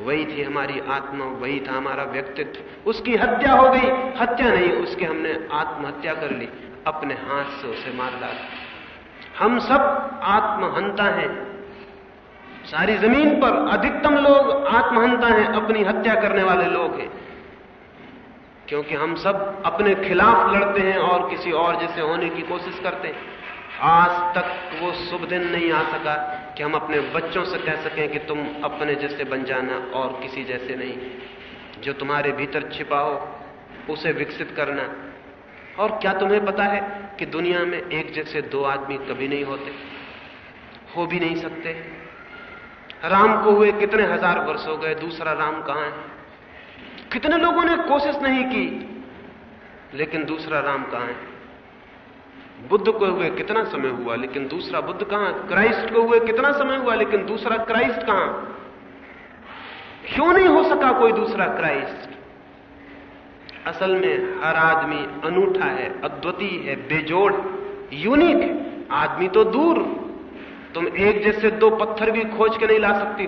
S2: वही थी हमारी आत्मा, वही था हमारा व्यक्तित्व। उसकी हत्या हो गई। हत्या नहीं, उसके हमने आत्महत्या कर ली। अपने हाथ से उसे मार डाला। हम सब आत्महंता हैं। सारी ज़मीन पर अधिकतम लोग आत्महंता हैं, अपनी हत्या करने वाले लोग हैं। क्योंकि हम सब अपने खिलाफ लड़ते हैं और किसी और जैसे होने की कोशिश करते हैं। आज तक वो शुभ दिन नहीं आ सका कि हम अपने बच्चों से कह सकें कि तुम अपने जैसे बन जाना और किसी जैसे नहीं। जो तुम्हारे भीतर छिपा हो, उसे विकसित करना। और क्या तुम्हें पता है कि दुनिया में एक जैसे दो आदमी कभी नहीं होते? हो भी नहीं सकते। राम को हुए कितने हज़ार वर्ष हो गए, दूसरा राम कहाँ है? कितने लोगों ने कोशिश नहीं की, लेकिन दूसरा राम कहाँ है? बुद्ध को हुए कितना समय हुआ, लेकिन दूसरा बुद्ध कहाँ? क्राइस्ट को हुए कितना समय हुआ, लेकिन दूसरा क्राइस्ट कहाँ? क्यों नहीं हो सका कोई दूसरा क्राइस्ट? असल में हर आदमी अनूठा है, अद्वितीय है, बेजोड़, यूनिक, आदमी तो दूर। तुम एक जैसे दो पत्थर भी खोज के नहीं ला सकती।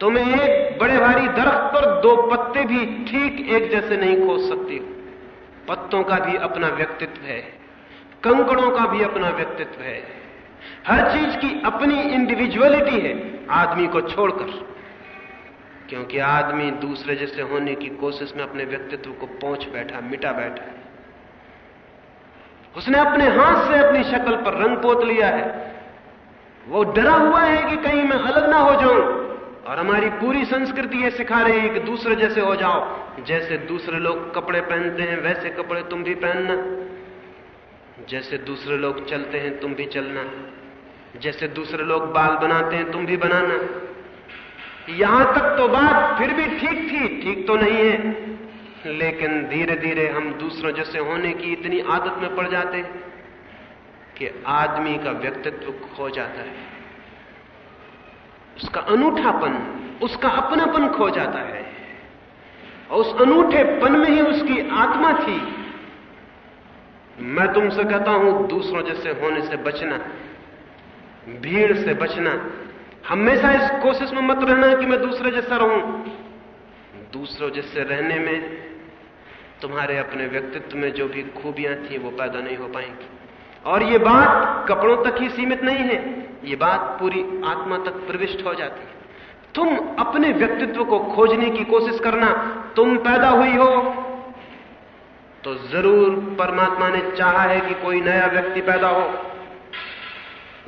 S2: तुम एक बड़े भारी दरख्त पर दो पत्ते भी ठीक एक जैसे नहीं खोज सकती। पत्तों का भी अपना व्यक्तित्व है, कंकड़ों का भी अपना व्यक्तित्व है। हर चीज़ की अपनी इंडिविजुअलिटी है, आदमी को छोड़कर। क्योंकि आदमी दूसरे जैसे होने की कोशिश में अपने व्यक्तित्व को पहुँच बैठा, मिटा बैठा है। उसने अपने हाथ से अपनी शक्ल पर रंग पोत लिया है। वो डरा हुआ है कि कहीं मैं अलग ना हो जाऊँ और हमारी पूरी संस्कृति ये सिखा रही है कि दूसरे जैसे हो जाओ। जैसे दूसरे लोग कपड़े पहनते हैं, वैसे कपड़े तुम भी पहनना। जैसे दूसरे लोग चलते हैं, तुम भी चलना। जैसे दूसरे लोग बाल बनाते हैं, तुम भी बनाना। यहाँ तक तो बात फिर भी ठीक थी, ठीक तो नहीं है। लेकिन धीरे धीरे हम दूसरों जैसे होने की इतनी आदत में पड़ जाते कि आदमी का व्यक्तित्व खो जाता है। उसका अनूठापन, उसका अपनापन खो जाता है। और उस अनूठेपन में ही उसकी आत्मा थी। मैं तुमसे कहता हूँ, दूसरों जैसे होने से बचना, भीड़ से बचना, हमेशा इस कोशिश में मत रहना कि मैं दूसरे जैसा रहूँ। दूसरों जैसे रहने में तुम्हारे अपने व्यक्तित्व में जो भी खूबियाँ थी, वो पैदा नहीं हो पाएँगी। और ये बात कपड़ों तक ही सीमित नहीं है, ये बात पूरी आत्मा तक प्रविष्ट हो जाती है। तुम अपने व्यक्तित्व को खोजने की कोशिश करना, तुम पैदा हुई हो तो ज़रूर परमात्मा ने चाहा है कि कोई नया व्यक्ति पैदा हो।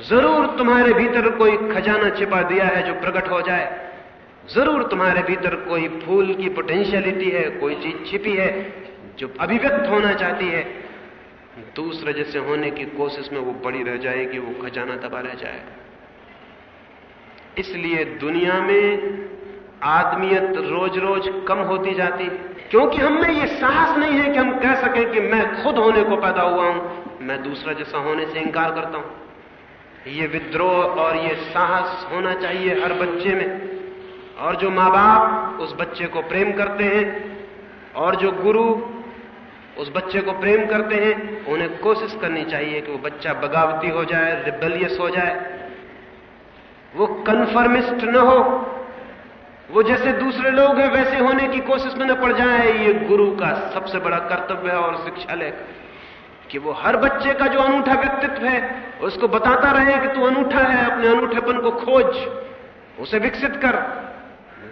S2: ज़रूर तुम्हारे भीतर कोई खजाना छिपा दिया है जो प्रकट हो जाए। ज़रूर तुम्हारे भीतर कोई फूल की पोटेंशियलिटी है, कोई चीज़ छिपी है जो अभिव्यक्त होना चाहती है, दूसरे जैसे होने की कोशिश में वो बड़ी रह जाएगी, वो खजाना दबा रह जाएगा। इसलिए दुनिया में आदमियत रोज रोज कम होती जाती क्योंकि हम ये साहस नहीं है कि हम कह सकें कि मैं खुद होने को पैदा हुआ हूँ, मैं दूसरा जैसा होने से इंकार करता हूँ। ये विद्रोह और ये साहस होना चाहिए हर बच्चे में, और जो माँ बाप उस बच्चे को प्रेम करते हैं, और जो गुरु उस बच्चे को प्रेम करते हैं, उन्हें कोशिश करनी चाहिए कि वो बच्चा बगावती हो जाए रिबेलियस हो जाए। वो कन्फर्मिस्ट न हो। वो जैसे दूसरे लोग हैं, वैसे होने की कोशिश में न पड़ जाए। ये गुरु का सबसे बड़ा कर्तव्य है और शिक्षालय कि वो हर बच्चे का जो अनूठा व्यक्तित्व है, उसको बताता रहे कि तू अनूठा है, अपने अनूठेपन को खोज, उसे विकसित कर।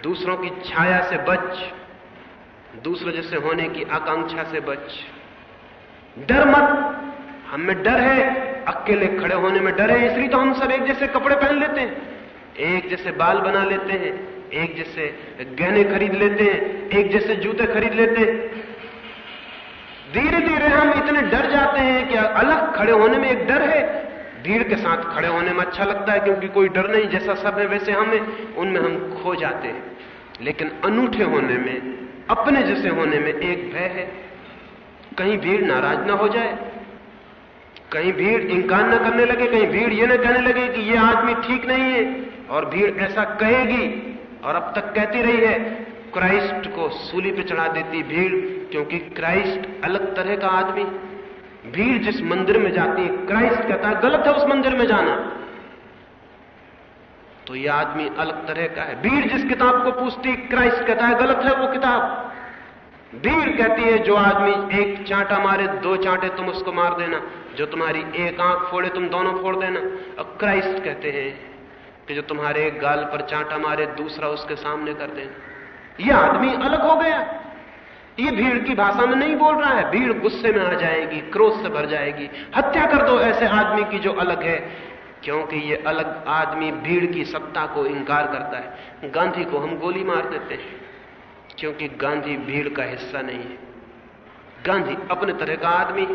S2: दूसरों की छाया से बच। दूसरे जैसे होने की आकांक्षा से बच। डर मत। हम डर है। अकेले खड़े होने में डर है। इसलिए तो हम सब एक जैसे कपड़े पहन लेते हैं। एक जैसे बाल बना लेते हैं। एक जैसे गहने खरीद लेते हैं। एक जैसे जूते खरीद लेते हैं। धीरे धीरे हम इतने डर जाते हैं कि अलग खड़े होने में एक डर है। भीड़ के साथ खड़े होने में अच्छा लगता है क्योंकि कोई डर नहीं। जैसा सब है वैसे हमें। उनमें हम खो जाते हैं। लेकिन अनूठे होने में अपने जैसे होने में एक भय है। कहीं भीड़ नाराज़ ना हो जाए। कहीं भीड़ इंकार ना करने लगे, कहीं भीड़ ये ना कहने लगे कि ये आदमी ठीक नहीं है और भीड़ ऐसा कहेगी और अब तक कहती रही है, क्राइस्ट को सूली पे चढ़ा देती भीड़, क्योंकि क्राइस्ट अलग तरह का आदमी। भीड़ जिस मंदिर में जाती है, क्राइस्ट कहता है, गलत है उस मंदिर में जाना। तो यह आदमी अलग तरह का है। भीड़ जिस किताब को पूछती, क्राइस्ट कहता है, गलत है वो किताब? भीड़ कहती है, जो आदमी एक चांटा मारे, दो चांटे तुम उसको मार देना। जो तुम्हारी एक आँख फोड़े, तुम दोनों फोड़ देना। और क्राइस्ट कहते हैं कि जो तुम्हारे एक गाल पर चांटा मारे, दूसरा उसके सामने कर देना। यह आदमी अलग हो गया। ये भीड़ की भाषा में नहीं बोल रहा है। भीड़ गुस्से में आ जाएगी, क्रोध से भर जाएगी। हत्या कर दो ऐसे आदमी की जो अलग है। क्योंकि ये अलग आदमी भीड़ की सत्ता को इंकार करता है। गांधी को हम गोली मार देते हैं, क्योंकि गांधी भीड़ का हिस्सा नहीं है। गांधी अपने तरह का आदमी,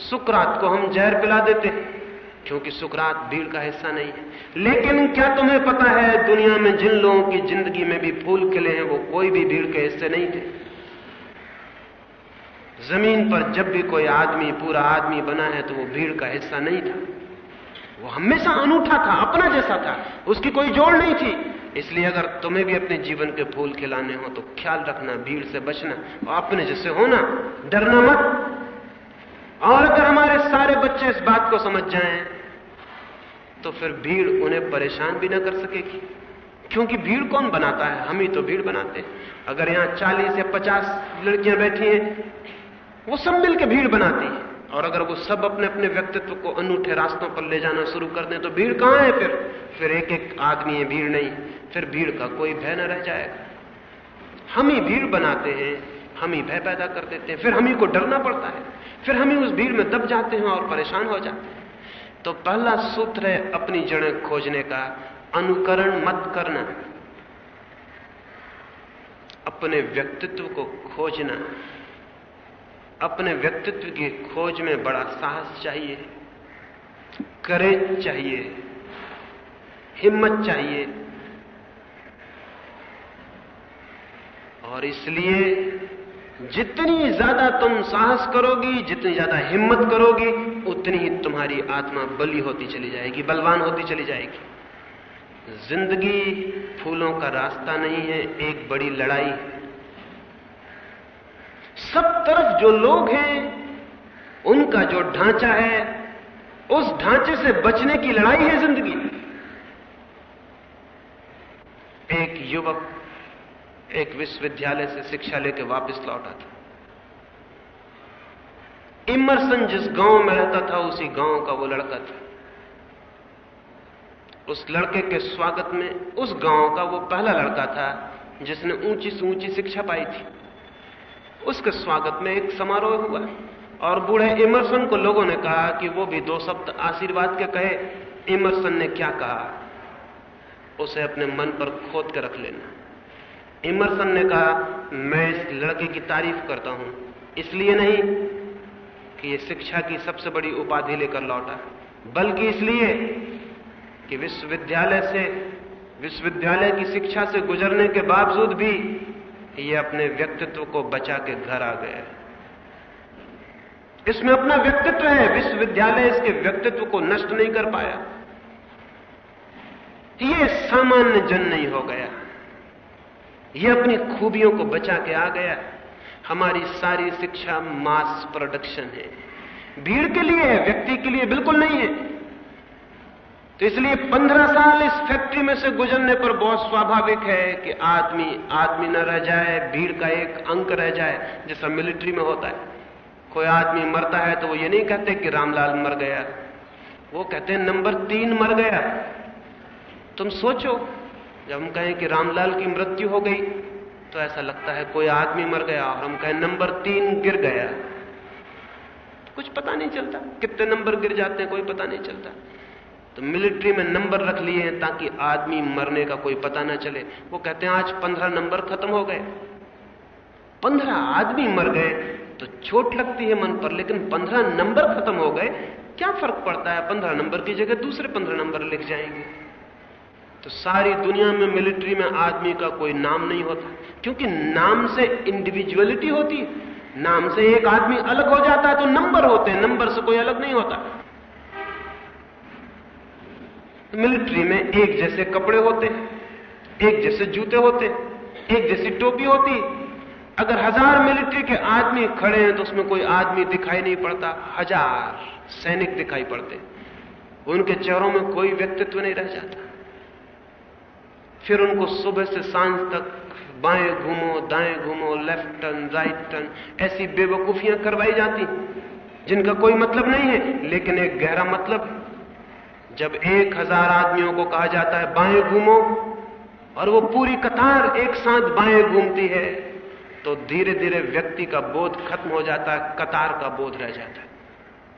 S2: सुकरात को हम जहर पिला देते हैं, क्योंकि सुकरात भीड़ का हिस्सा नहीं है। लेकिन क्या तुम्हें पता है, दुनिया में जिन लोगों की ज़िंदगी में भी फूल खिले हैं, वो कोई भी भीड़ के हिस्से नहीं थे। ज़मीन पर जब भी कोई आदमी, पूरा आदमी बना है तो वो भीड़ का हिस्सा नहीं था। वो हमेशा अनूठा था, अपना जैसा था। उसकी कोई जोड़ नहीं थी। इसलिए अगर तुम्हें भी अपने जीवन के फूल खिलाने हो तो ख्याल रखना, भीड़ से बचना, और अपने जैसे होना, डरना मत। और अगर हमारे सारे बच्चे इस बात को समझ जाएँ तो फिर भीड़ उन्हें परेशान भी ना कर सकेगी। क्योंकि भीड़ कौन बनाता है? हम ही तो भीड़ बनाते हैं। अगर यहाँ 40 या 50 लड़कियाँ बैठी हैं, वो सब मिलकर भीड़ बनाती है। और अगर वो सब अपने अपने व्यक्तित्व को अनूठे रास्तों पर ले जाना शुरू कर दें तो भीड़ कहाँ है फिर? फिर एक एक आदमी है, भीड़ नहीं। फिर भीड़ का कोई भय न रह जाएगा। हम ही भीड़ बनाते हैं, हम ही भय पैदा कर देते हैं, फिर हम ही को डरना पड़ता है। फिर हम ही उस भीड़ में दब जाते हैं और परेशान हो जाते हैं। तो पहला सूत्र है अपनी जड़ें खोजने का, अनुकरण मत करना। अपने व्यक्तित्व को खोजना। अपने व्यक्तित्व की खोज में बड़ा साहस चाहिए करेज चाहिए, हिम्मत चाहिए। और इसलिए जितनी ज़्यादा तुम साहस करोगी, जितनी ज़्यादा हिम्मत करोगी, उतनी ही तुम्हारी आत्मा बली होती चली जाएगी, बलवान होती चली जाएगी। ज़िंदगी फूलों का रास्ता नहीं है, एक बड़ी लड़ाई सब तरफ़ जो लोग हैं, उनका जो ढांचा है, उस ढांचे से बचने की लड़ाई है ज़िंदगी एक युवक एक विश्वविद्यालय से शिक्षा लेकर वापस लौटा था। इमरसन जिस गाँव में रहता था, उसी गाँव का वो लड़का था। उस लड़के के स्वागत में उस गाँव का वो पहला लड़का था, जिसने ऊँची से ऊँची शिक्षा पाई थी। उसके स्वागत में एक समारोह हुआ। और बूढ़े इमरसन को लोगों ने कहा कि वो भी दो शब्द आशीर्वाद के कहे, इमरसन ने क्या कहा? उसे अपने मन पर खोद के रख लेना। इमरसन ने कहा, मैं इस लड़के की तारीफ़ करता हूँ। इसलिए नहीं कि ये शिक्षा की सबसे बड़ी उपाधि लेकर लौटा, बल्कि इसलिए कि विश्वविद्यालय से, विश्वविद्यालय की शिक्षा से गुजरने के बावजूद भी ये अपने व्यक्तित्व को बचा के घर आ गया इसमें अपना व्यक्तित्व है, विश्वविद्यालय इसके व्यक्तित्व को नष्ट नहीं कर पाया। ये सामान्य जन नहीं हो गया। ये अपनी खूबियों को बचा के आ गया। हमारी सारी शिक्षा मास प्रोडक्शन है। भीड़ के लिए है, व्यक्ति के लिए बिल्कुल नहीं है। तो इसलिए पंद्रह साल इस फैक्ट्री में से गुजरने पर बहुत स्वाभाविक है कि आदमी आदमी न रह जाए, भीड़ का एक अंक रह जाए, जैसा मिलिट्री में होता है। कोई आदमी मरता है तो वो ये नहीं कहते कि रामलाल मर गया। वो कहते हैं, नंबर तीन मर गया। तुम सोचो, जब हम कहें कि रामलाल की मृत्यु हो गई तो ऐसा लगता है कोई आदमी मर गया और हम कहें, नंबर तीन गिर गया। कुछ पता नहीं चलता, कितने नंबर गिर जाते हैं, कोई पता नहीं चलता। तो मिलिट्री में नंबर रख लिए हैं ताकि आदमी मरने का कोई पता ना चले। वो कहते हैं, आज पंद्रह नंबर खत्म हो गए। पंद्रह आदमी मर गए तो चोट लगती है मन पर, लेकिन पंद्रह नंबर खत्म हो गए, क्या फ़र्क पड़ता है? पंद्रह नंबर की जगह दूसरे पंद्रह नंबर लिख जाएँगे। तो सारी दुनिया में मिलिट्री में आदमी का कोई नाम नहीं होता, क्योंकि नाम से इंडिविजुअलिटी होती नाम से एक आदमी अलग हो जाता है तो नंबर होते हैं, नंबर से कोई अलग नहीं होता। मिलिट्री में एक जैसे कपड़े होते एक जैसे जूते होते एक जैसी टोपी होती अगर हज़ार मिलिट्री के आदमी खड़े हैं तो उसमें कोई आदमी दिखाई नहीं पड़ता, हज़ार सैनिक दिखाई पड़ते उनके चेहरों में कोई व्यक्तित्व नहीं रह जाता। फिर उनको सुबह से साँझ तक बाएँ घूमो, दाएँ घूमो लेफ़्ट टर्न राइट टर्न ऐसी बेवकूफियाँ करवाई जाती जिनका कोई मतलब नहीं है, लेकिन एक गहरा मतलब जब एक हज़ार आदमियों को कहा जाता है, बाएँ घूमो, और वो पूरी कतार एक साथ बाएँ घूमती है तो धीरे धीरे व्यक्ति का बोध खत्म हो जाता है, कतार का बोध रह जाता है।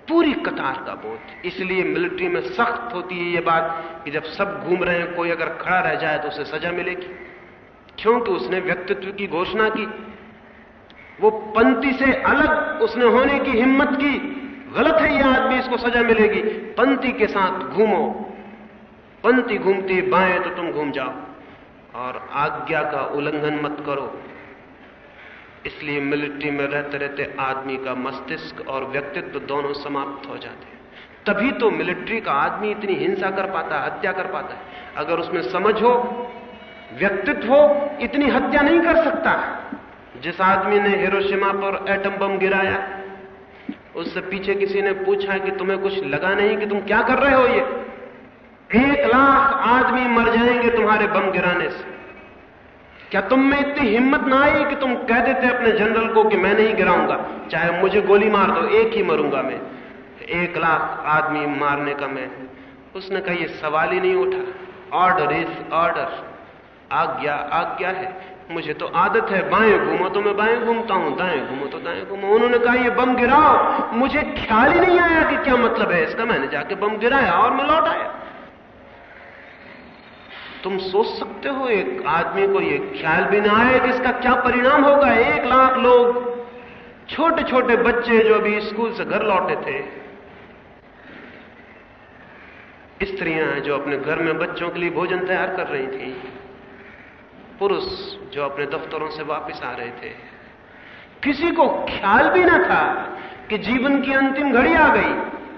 S2: पूरी कतार का बोध। इसलिए मिलिट्री में सख्त होती है ये बात कि जब सब घूम रहे हैं, कोई अगर खड़ा रह जाए तो उसे सजा मिलेगी। क्योंकि उसने व्यक्तित्व की घोषणा की, वो पंक्ति से अलग उसने होने की हिम्मत की गलत है ये आदमी, इसको सजा मिलेगी। पंक्ति के साथ घूमो। पंक्ति घूमती बाएँ तो तुम घूम जाओ। और आज्ञा का उल्लंघन मत करो। इसलिए मिलिट्री में रहते रहते आदमी का मस्तिष्क और व्यक्तित्व दोनों समाप्त हो जाते हैं। तभी तो मिलिट्री का आदमी इतनी हिंसा कर पाता है, हत्या कर पाता है। अगर उसमें समझ हो, व्यक्तित्व हो, इतनी हत्या नहीं कर सकता। जिस आदमी ने हिरोशिमा पर एटम बम गिराया उससे पीछे किसी ने पूछा कि तुम्हें कुछ लगा नहीं कि तुम क्या कर रहे हो ये? एक लाख आदमी मर जाएँगे तुम्हारे बम गिराने से। क्या तुम में इतनी हिम्मत ना आई कि तुम कह देते अपने जनरल को कि मैं नहीं गिराऊँगा? चाहे मुझे गोली मार दो, एक ही मरूँगा मैं। एक लाख आदमी मारने का मैं। उसने कहा यह सवाल ही नहीं उठा। Order is order. आज्ञा आज्ञा है। मुझे तो आदत है, बाएँ घूमो तो मैं बाएँ घूमता हूँ, दाएँ घूमो तो दाएँ घूमो। उन्होंने कहा, ये बम गिराओ। मुझे ख्याल ही नहीं आया कि क्या मतलब है इसका। मैंने जाके बम गिराया और मैं लौट आया। तुम सोच सकते हो, एक आदमी को ये ख्याल भी ना आए कि इसका क्या परिणाम होगा। एक लाख लोग छोटे छोटे बच्चे जो अभी स्कूल से घर लौटे थे, स्त्रियाँ जो अपने घर में बच्चों के लिए भोजन तैयार कर रही थी। पुरुष जो अपने दफ्तरों से वापस आ रहे थे। किसी को ख्याल भी ना था कि जीवन की अंतिम घड़ी आ गई।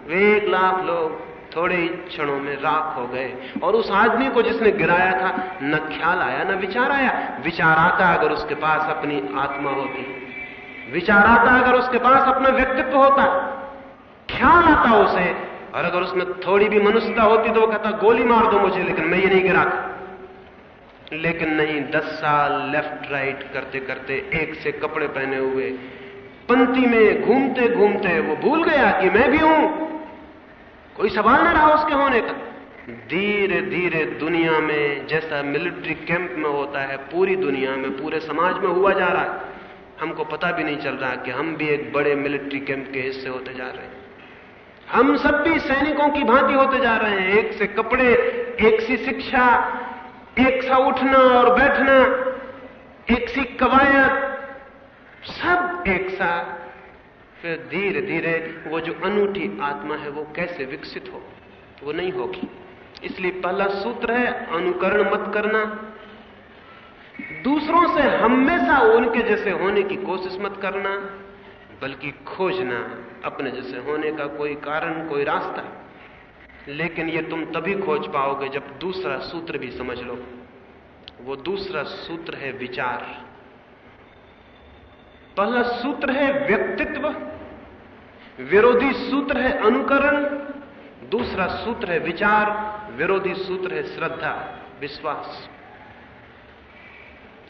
S2: वे एक लाख लोग थोड़े ही क्षणों में राख हो गए और उस आदमी को जिसने गिराया था न ख्याल आया न विचार आया। विचार आता अगर उसके पास अपनी आत्मा होती। विचार आता अगर उसके पास अपना व्यक्तित्व होता। ख्याल आता उसे। और अगर उसमें थोड़ी भी मनुष्यता होती तो वो कहता गोली मार दो मुझे लेकिन मैं ये नहीं गिराता लेकिन नहीं, दस साल लेफ़्ट राइट करते करते एक से कपड़े पहने हुए पंक्ति में घूमते घूमते वो भूल गया कि मैं भी हूँ। कोई सवाल ना रहा उसके होने का। धीरे धीरे दुनिया में जैसा मिलिट्री कैंप में होता है, पूरी दुनिया में, पूरे समाज में हुआ जा रहा है। हमको पता भी नहीं चल रहा कि हम भी एक बड़े मिलिट्री कैंप के हिस्से होते जा रहे हैं। हम सब भी सैनिकों की भांति होते जा रहे हैं। एक से कपड़े, एक सी शिक्षा एक सा उठना और बैठना, एक सी कवायद सब एक सा। फिर धीरे धीरे वो जो अनूठी आत्मा है वो कैसे विकसित हो, वो नहीं होगी। इसलिए पहला सूत्र है, अनुकरण मत करना। दूसरों से हमेशा उनके जैसे होने की कोशिश मत करना, बल्कि खोजना, अपने जैसे होने का कोई कारण, कोई रास्ता। लेकिन ये तुम तभी खोज पाओगे जब दूसरा सूत्र भी समझ लो। वो दूसरा सूत्र है विचार। पहला सूत्र है व्यक्तित्व, विरोधी सूत्र है अनुकरण, दूसरा सूत्र है विचार, विरोधी सूत्र है श्रद्धा, विश्वास।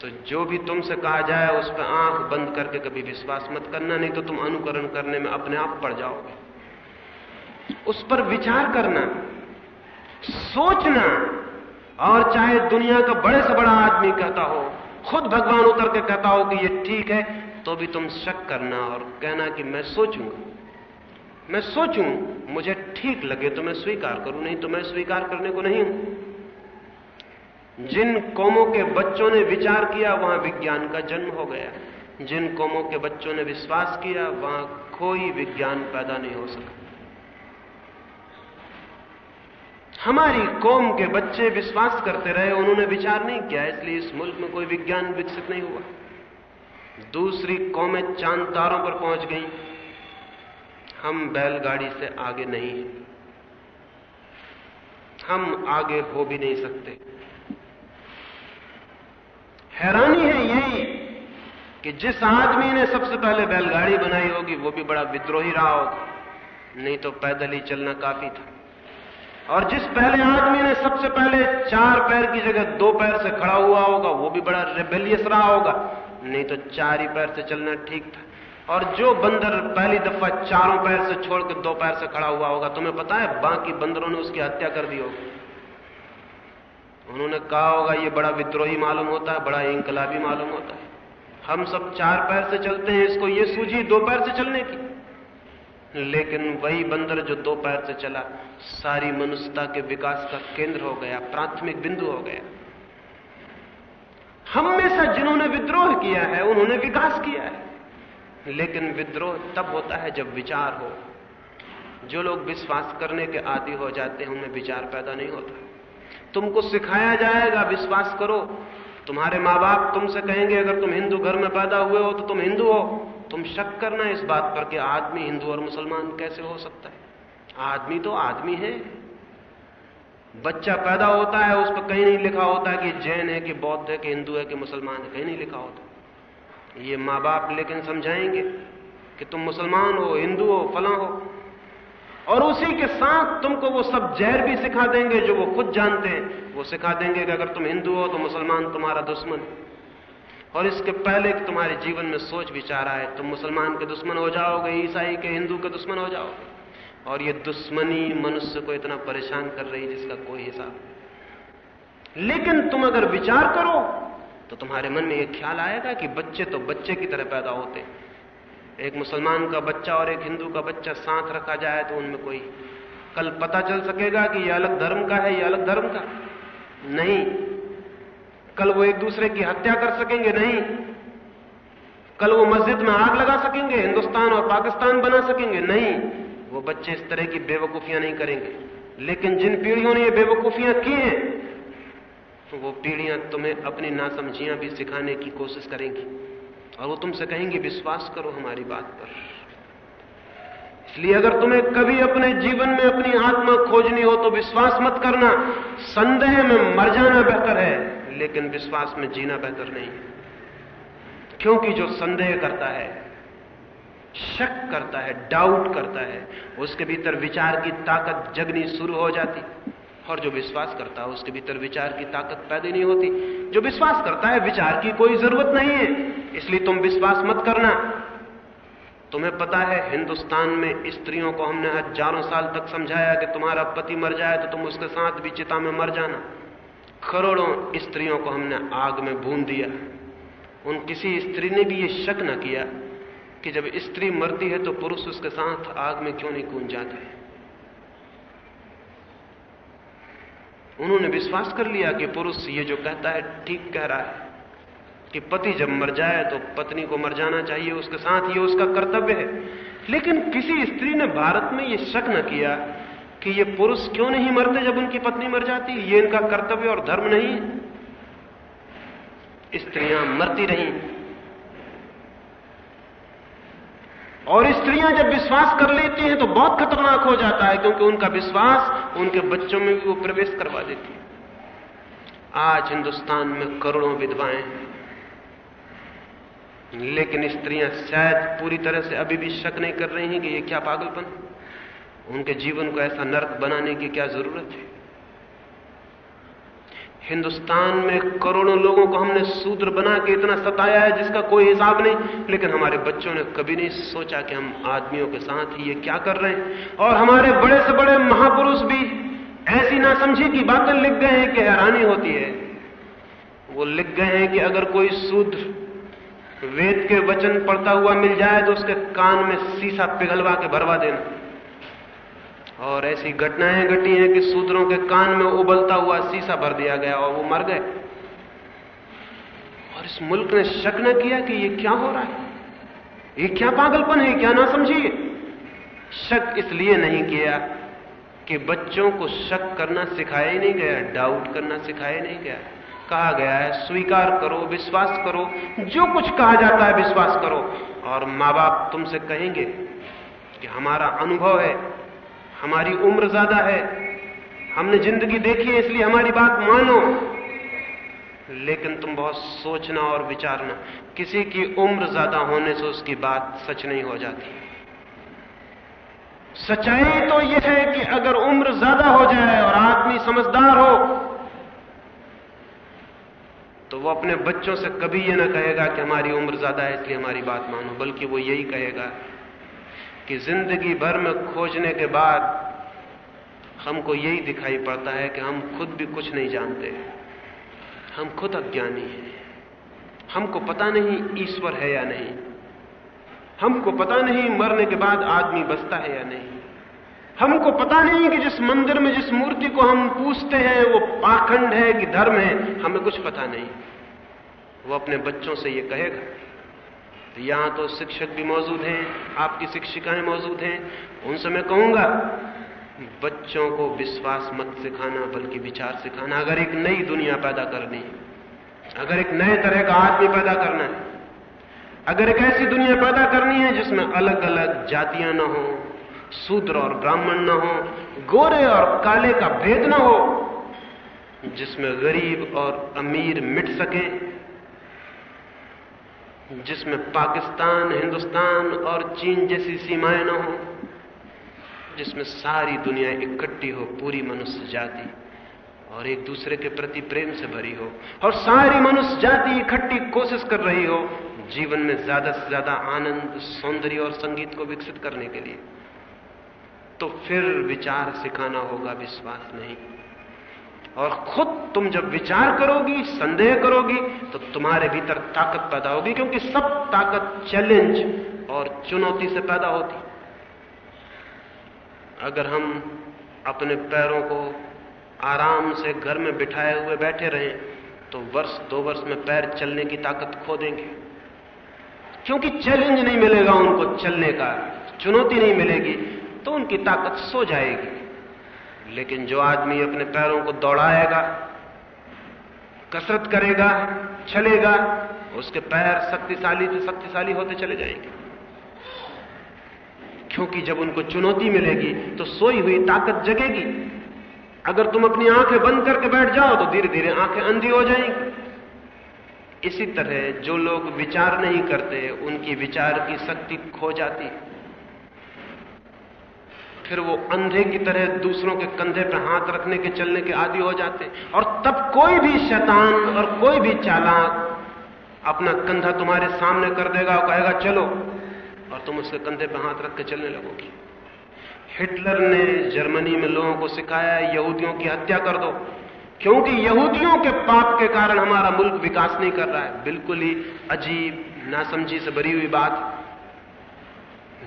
S2: तो जो भी तुमसे कहा जाए, उस पर आँख बंद करके कभी विश्वास मत करना, नहीं तो तुम अनुकरण करने में अपने आप पड़ जाओगे। उस पर विचार करना, सोचना, और चाहे दुनिया का बड़े से बड़ा आदमी कहता हो, खुद भगवान उतर के कहता हो कि ये ठीक है तो भी तुम शक करना और कहना कि मैं सोचूँगा। मैं सोचूं, मुझे ठीक लगे तो मैं स्वीकार करूँ, नहीं तो मैं स्वीकार करने को नहीं हूँ। जिन कौमों के बच्चों ने विचार किया, वहाँ विज्ञान का जन्म हो गया। जिन कौमों के बच्चों ने विश्वास किया, वहाँ कोई विज्ञान पैदा नहीं हो सका। हमारी कौम के बच्चे विश्वास करते रहे, उन्होंने विचार नहीं किया, इसलिए इस मुल्क में कोई विज्ञान विकसित नहीं हुआ। दूसरी कौमें चाँद तारों पर पहुँच गई। हम बैलगाड़ी से आगे नहीं हैं। हम आगे हो भी नहीं सकते। हैरानी है यही कि जिस आदमी ने सबसे पहले बैलगाड़ी बनाई होगी, वो भी बड़ा विद्रोही रहा होगा। नहीं तो पैदल ही चलना काफ़ी था। और जिस पहले आदमी ने सबसे पहले चार पैर की जगह दो पैर से खड़ा हुआ होगा, वो भी बड़ा रेबेलियस रहा होगा। नहीं तो चार ही पैर से चलना ठीक था। और जो बंदर पहली दफ़ा चारों पैर से छोड़ के दो पैर से खड़ा हुआ होगा, तुम्हें पता है, बाकी बंदरों ने उसकी हत्या कर दी होगी। उन्होंने कहा होगा, ये बड़ा विद्रोही मालूम होता है, बड़ा इंकलाबी मालूम होता है। हम सब चार पैर से चलते हैं, इसको ये सूझी दो पैर से चलने की। लेकिन वही बंदर जो दो पैर से चला, सारी मनुष्यता के विकास का केंद्र हो गया, प्राथमिक बिंदु हो गया। हमेशा जिन्होंने विद्रोह किया है, उन्होंने विकास किया है। लेकिन विद्रोह तब होता है जब विचार हो। जो लोग विश्वास करने के आदि हो जाते हैं, उनमें विचार पैदा नहीं होता। तुमको सिखाया जाएगा, विश्वास करो। तुम्हारे माँ बाप तुमसे कहेंगे, अगर तुम हिंदू घर में पैदा हुए हो तो तुम हिंदू हो। तुम शक करना इस बात पर कि आदमी हिंदू और मुसलमान कैसे हो सकता है? आदमी तो आदमी है। बच्चा पैदा होता है, उस पर कहीं नहीं लिखा होता है कि जैन है कि बौद्ध है कि हिंदू है कि मुसलमान है, कहीं नहीं लिखा होता। ये माँ बाप लेकिन समझाएँगे कि तुम मुसलमान हो, हिंदू हो, फला हो। और उसी के साथ तुमको वो सब जहर भी सिखा देंगे जो वो खुद जानते हैं। वो सिखा देंगे कि अगर तुम हिंदू हो तो मुसलमान तुम्हारा दुश्मन और इसके पहले कि तुम्हारे जीवन में सोच विचार आए, तुम मुसलमान के दुश्मन हो जाओगे, ईसाई के हिंदू के दुश्मन हो जाओगे। और ये दुश्मनी मनुष्य को इतना परेशान कर रही जिसका कोई हिसाब लेकिन तुम अगर विचार करो तो तुम्हारे मन में यह ख्याल आएगा कि बच्चे तो बच्चे की तरह पैदा होते एक मुसलमान का बच्चा और एक हिंदू का बच्चा साथ रखा जाए तो उनमें कोई कल पता चल सकेगा कि यह अलग धर्म का है यह अलग धर्म का। नहीं कल वो एक दूसरे की हत्या कर सकेंगे? नहीं। कल वो मस्जिद में आग लगा सकेंगे, हिंदुस्तान और पाकिस्तान बना सकेंगे? नहीं। वो बच्चे इस तरह की बेवकूफियाँ नहीं करेंगे। लेकिन जिन पीढ़ियों ने ये बेवकूफियाँ की हैं, वो पीढ़ियाँ तुम्हें अपनी नासमझियाँ भी सिखाने की कोशिश करेंगी। और वो तुमसे कहेंगे, विश्वास करो हमारी बात पर। इसलिए अगर तुम्हें कभी अपने जीवन में अपनी आत्मा खोजनी हो तो विश्वास मत करना। संदेह में मर जाना बेहतर है। लेकिन विश्वास में जीना बेहतर नहीं है। क्योंकि जो संदेह करता है, शक करता है डाउट करता है, उसके भीतर विचार की ताकत जगनी शुरू हो जाती। और जो विश्वास करता है, उसके भीतर विचार की ताकत पैदा नहीं होती। जो विश्वास करता है, विचार की कोई ज़रूरत नहीं है। इसलिए तुम विश्वास मत करना। तुम्हें पता है, हिंदुस्तान में स्त्रियों को हमने हज़ारों साल तक समझाया कि तुम्हारा पति मर जाए तो तुम उसके साथ भी चिता में मर जाना। करोड़ों स्त्रियों को हमने आग में भून दिया। उन किसी स्त्री ने भी ये शक न किया कि जब स्त्री मरती है तो पुरुष उसके साथ आग में क्यों नहीं कूद जाता उन्होंने विश्वास कर लिया कि पुरुष ये जो कहता है, ठीक कह रहा है कि पति जब मर जाए तो पत्नी को मर जाना चाहिए, उसके साथ ये उसका कर्तव्य है। लेकिन किसी स्त्री ने भारत में यह शक न किया कि ये पुरुष क्यों नहीं मरते जब उनकी पत्नी मर जाती? ये इनका कर्तव्य और धर्म नहीं है। स्त्रियाँ मरती रही। और स्त्रियाँ जब विश्वास कर लेती हैं तो बहुत खतरनाक हो जाता है, क्योंकि उनका विश्वास उनके बच्चों में भी वो प्रवेश करवा देती है। आज हिंदुस्तान में करोड़ों विधवाएँ हैं। लेकिन स्त्रियाँ शायद पूरी तरह से अभी भी शक नहीं कर रही हैं कि ये क्या पागलपन उनके जीवन को ऐसा नर्क बनाने की क्या ज़रूरत है? हिंदुस्तान में करोड़ों लोगों को हमने सूत्र बना के इतना सताया है जिसका कोई हिसाब नहीं, लेकिन हमारे बच्चों ने कभी नहीं सोचा कि हम आदमियों के साथ ये क्या कर रहे हैं। और हमारे बड़े से बड़े महापुरुष भी ऐसी ना समझी की बातें लिख गए हैं कि हैरानी होती है। वो लिख गए हैं कि अगर कोई शूद्र वेद के वचन पढ़ता हुआ मिल जाए तो उसके कान में शीशा पिघलवा के भरवा देना। और ऐसी घटनाएँ घटी हैं कि सूत्रों के कान में उबलता हुआ शीशा भर दिया गया और वो मर गए। और इस मुल्क ने शक न किया कि ये क्या हो रहा है? ये क्या पागलपन है? क्या ना समझिए शक इसलिए नहीं किया कि बच्चों को शक करना सिखाया ही नहीं गया डाउट करना सिखाया नहीं गया। कहा गया है, स्वीकार करो, विश्वास करो, जो कुछ कहा जाता है विश्वास करो। और माँ बाप तुमसे कहेंगे कि हमारा अनुभव है हमारी उम्र ज़्यादा है। हमने ज़िंदगी देखी है, इसलिए हमारी बात मानो। लेकिन तुम बहुत सोचना और विचारना, किसी की उम्र ज़्यादा होने से उसकी बात सच नहीं हो जाती। सच्चाई तो यह है कि अगर उम्र ज़्यादा हो जाए और आदमी समझदार हो तो वो अपने बच्चों से कभी यह ना कहेगा कि हमारी उम्र ज़्यादा है, इसलिए हमारी बात मानो, बल्कि वो यही कहेगा कि ज़िंदगी भर में खोजने के बाद हमको यही दिखाई पड़ता है कि हम खुद भी कुछ नहीं जानते। हम खुद अज्ञानी हैं। हमको पता नहीं ईश्वर है या नहीं। हमको पता नहीं मरने के बाद आदमी बसता है या नहीं। हमको पता नहीं कि जिस मंदिर में जिस मूर्ति को हम पूछते हैं, वो पाखंड है कि धर्म है, हमें कुछ पता नहीं। वो अपने बच्चों से ये कहेगा। यहाँ तो शिक्षक भी मौजूद हैं, आपकी शिक्षिकाएँ मौजूद हैं। उनसे मैं कहूँगा, बच्चों को विश्वास मत सिखाना, बल्कि विचार सिखाना। अगर एक नई दुनिया पैदा करनी है, अगर एक नए तरह का आदमी पैदा करना है, अगर एक ऐसी दुनिया पैदा करनी है जिसमें अलग अलग जातियाँ ना हो, शूद्र और ब्राह्मण न हो, गोरे और काले का भेद न हो, जिसमें गरीब और अमीर मिट सके जिसमें पाकिस्तान, हिंदुस्तान और चीन जैसी सीमाएँ न हो, जिसमें सारी दुनिया इकट्ठी हो, पूरी मनुष्य जाति और एक दूसरे के प्रति प्रेम से भरी हो और सारी मनुष्य जाति इकट्ठी कोशिश कर रही हो, जीवन में ज़्यादा से ज़्यादा आनंद, सौंदर्य और संगीत को विकसित करने के लिए। तो फिर विचार सिखाना होगा, विश्वास नहीं। और खुद तुम जब विचार करोगी, संदेह करोगी तो तुम्हारे भीतर ताकत पैदा होगी, क्योंकि सब ताकत चैलेंज और चुनौती से पैदा होती। अगर हम अपने पैरों को आराम से घर में बिठाए हुए बैठे रहें तो वर्ष, दो वर्ष में पैर चलने की ताकत खो देंगे। क्योंकि चैलेंज नहीं मिलेगा उनको चलने का, चुनौती नहीं मिलेगी तो उनकी ताकत सो जाएगी। लेकिन जो आदमी अपने पैरों को दौड़ाएगा, कसरत करेगा चलेगा उसके पैर शक्तिशाली से शक्तिशाली होते चले जाएँगे। क्योंकि जब उनको चुनौती मिलेगी तो सोई हुई ताकत जगेगी। अगर तुम अपनी आँखें बंद करके बैठ जाओ तो धीरे धीरे आँखें अंधी हो जाएँगी। इसी तरह जो लोग विचार नहीं करते, उनकी विचार की शक्ति खो जाती है। फिर वो अंधे की तरह दूसरों के कंधे पर हाथ रखने के, चलने के आदि हो जाते। और तब कोई भी शैतान और कोई भी चालाक अपना कंधा तुम्हारे सामने कर देगा और कहेगा, चलो। और तुम उसके कंधे पर हाथ रख के चलने लगोगी। हिटलर ने जर्मनी में लोगों को सिखाया, यहूदियों की हत्या कर दो। क्योंकि यहूदियों के पाप के कारण हमारा मुल्क विकास नहीं कर रहा है। बिल्कुल ही अजीब, नासमझी से भरी हुई बात।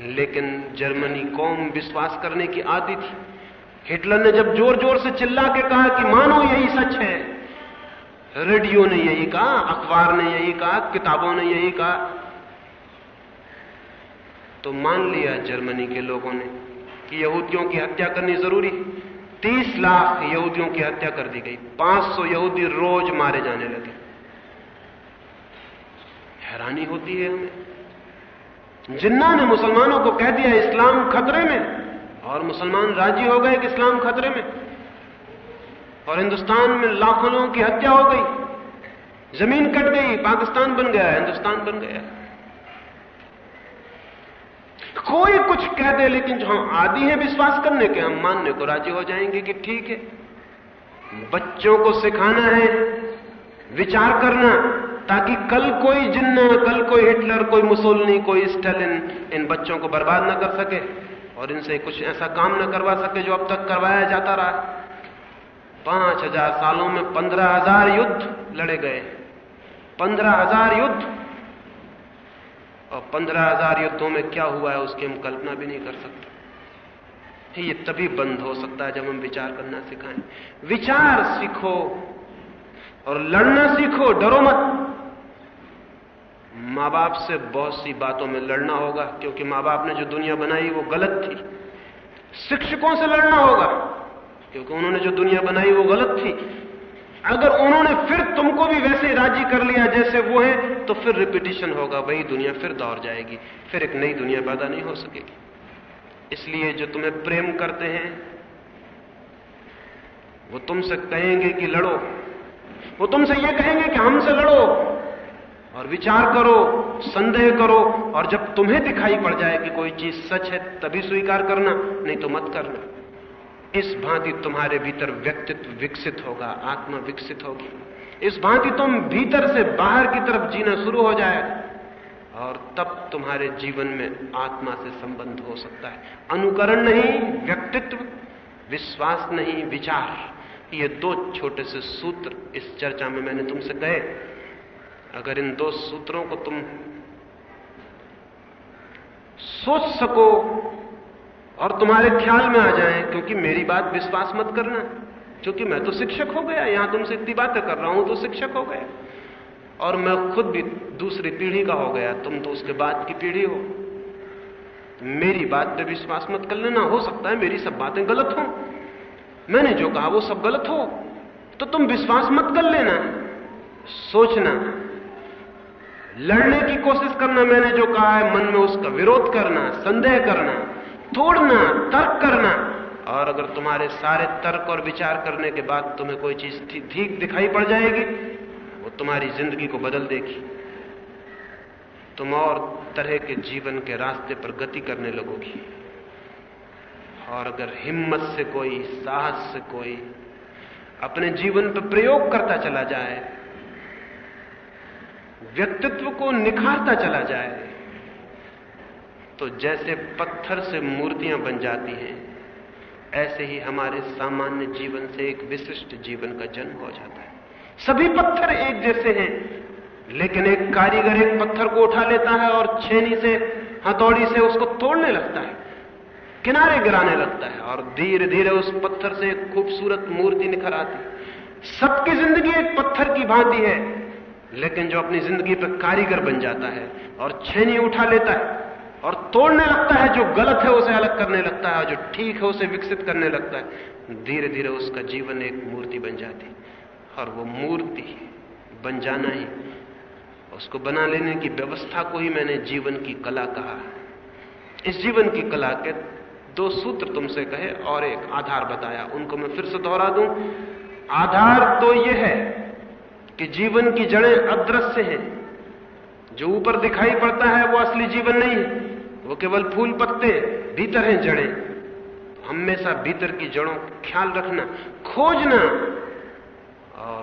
S2: लेकिन जर्मनी कौम विश्वास करने की आदि थी। हिटलर ने जब ज़ोर ज़ोर से चिल्ला के कहा कि मानो यही सच है, रेडियो ने यही कहा, अखबार ने यही कहा, किताबों ने यही कहा तो मान लिया जर्मनी के लोगों ने कि यहूदियों की हत्या करनी ज़रूरी तीस लाख यहूदियों की हत्या कर दी गई 500 यहूदी रोज मारे जाने लगे। हैरानी होती है हमें। जिन्ना ने मुसलमानों को कह दिया इस्लाम खतरे में, और मुसलमान राज़ी हो गए कि इस्लाम खतरे में। और हिंदुस्तान में लाखों लोगों की हत्या हो गई। ज़मीन कट गई, पाकिस्तान बन गया, हिंदुस्तान बन गया। कोई कुछ कह दे, लेकिन जो हम आदि हैं विश्वास करने के, हम मानने को राज़ी हो जाएँगे कि ठीक है। बच्चों को सिखाना है, विचार करना ताकि कल कोई जिन्ना, कल कोई हिटलर, कोई मुसोलनी, कोई स्टेलिन इन बच्चों को बर्बाद न कर सके और इनसे कुछ ऐसा काम न करवा सके जो अब तक करवाया जाता रहा। पाँच हज़ार सालों में पंद्रह हज़ार युद्ध लड़े गए। पंद्रह हज़ार युद्ध। और पंद्रह हज़ार युद्धों में क्या हुआ है उसकी हम कल्पना भी नहीं कर सकते। ये तभी बंद हो सकता है जब हम विचार करना सिखाएँ। विचार सीखो और लड़ना सीखो, डरो मत। माँ बाप से बहुत सी बातों में लड़ना होगा, क्योंकि माँ बाप ने जो दुनिया बनाई, वो गलत थी। शिक्षकों से लड़ना होगा, क्योंकि उन्होंने जो दुनिया बनाई, वो गलत थी। अगर उन्होंने फिर तुमको भी वैसे राज़ी कर लिया जैसे वो है तो फिर रिपीटिशन होगा, वही दुनिया फिर दौड़ जाएगी, फिर एक नई दुनिया पैदा नहीं हो सकेगी। इसलिए जो तुम्हें प्रेम करते हैं, वो तुमसे कहेंगे कि लड़ो। वो तुमसे ये कहेंगे कि हमसे लड़ो और विचार करो, संदेह करो, और जब तुम्हें दिखाई पड़ जाए कि कोई चीज़ सच है, तभी स्वीकार करना, नहीं तो मत करना। इस भांति तुम्हारे भीतर व्यक्तित्व विकसित होगा, आत्मा विकसित होगी। इस भांति तुम भीतर से बाहर की तरफ़ जीना शुरू हो जाए, और तब तुम्हारे जीवन में आत्मा से संबंध हो सकता है। अनुकरण नहीं, व्यक्तित्व, विश्वास नहीं, विचार। ये दो छोटे से सूत्र इस चर्चा में मैंने तुमसे कहे। अगर इन दो सूत्रों को तुम सोच सको और तुम्हारे ख्याल में आ जाए, क्योंकि मेरी बात विश्वास मत करना, क्योंकि मैं तो शिक्षक हो गया, यहाँ तुमसे इतनी बातें कर रहा हूँ तो शिक्षक हो गया और मैं खुद भी दूसरी पीढ़ी का हो गया, तुम तो उसके बाद की पीढ़ी हो। मेरी बात पे विश्वास मत कर लेना, हो सकता है मेरी सब बातें गलत हो। मैंने जो कहा वो सब गलत हो। तो तुम विश्वास मत कर लेना, सोचना। लड़ने की कोशिश करना मैंने जो कहा है, मन में उसका विरोध करना, संदेह करना, तोड़ना, तर्क करना। और अगर तुम्हारे सारे तर्क और विचार करने के बाद तुम्हें कोई चीज़ ठीक दिखाई पड़ जाएगी, वो तुम्हारी ज़िंदगी को बदल देगी। तुम और तरह के जीवन के रास्ते पर गति करने लगोगी। और अगर हिम्मत से कोई, साहस से कोई अपने जीवन पर प्रयोग करता चला जाए, व्यक्तित्व को निखारता चला जाए तो जैसे पत्थर से मूर्तियाँ बन जाती हैं, ऐसे ही हमारे सामान्य जीवन से एक विशिष्ट जीवन का जन्म हो जाता है। सभी पत्थर एक जैसे हैं, लेकिन एक कारीगर एक पत्थर को उठा लेता है और छेनी से, हथौड़ी से उसको तोड़ने लगता है। किनारे गिराने लगता है और धीरे धीरे उस पत्थर से एक खूबसूरत मूर्ति निखर आती सबकी ज़िंदगी एक पत्थर की भांति है, लेकिन जो अपनी ज़िंदगी पर कारीगर बन जाता है और छेनी उठा लेता है और तोड़ने लगता है, जो गलत है उसे अलग करने लगता है और जो ठीक है उसे विकसित करने लगता है धीरे धीरे उसका जीवन एक मूर्ति बन जाती और वो मूर्ति बन जाना ही, उसको बना लेने की व्यवस्था को ही मैंने जीवन की कला कहा इस जीवन की कला के दो सूत्र तुमसे कहे और एक आधार बताया, उनको मैं फिर से दोहरा दूँ। आधार तो यह है कि जीवन की जड़ें अदृश्य हैं। जो ऊपर दिखाई पड़ता है, वो असली जीवन नहीं है। वो केवल फूल पत्ते, भीतर हैं जड़ें। हमेशा भीतर की जड़ों का ख्याल रखना, खोजना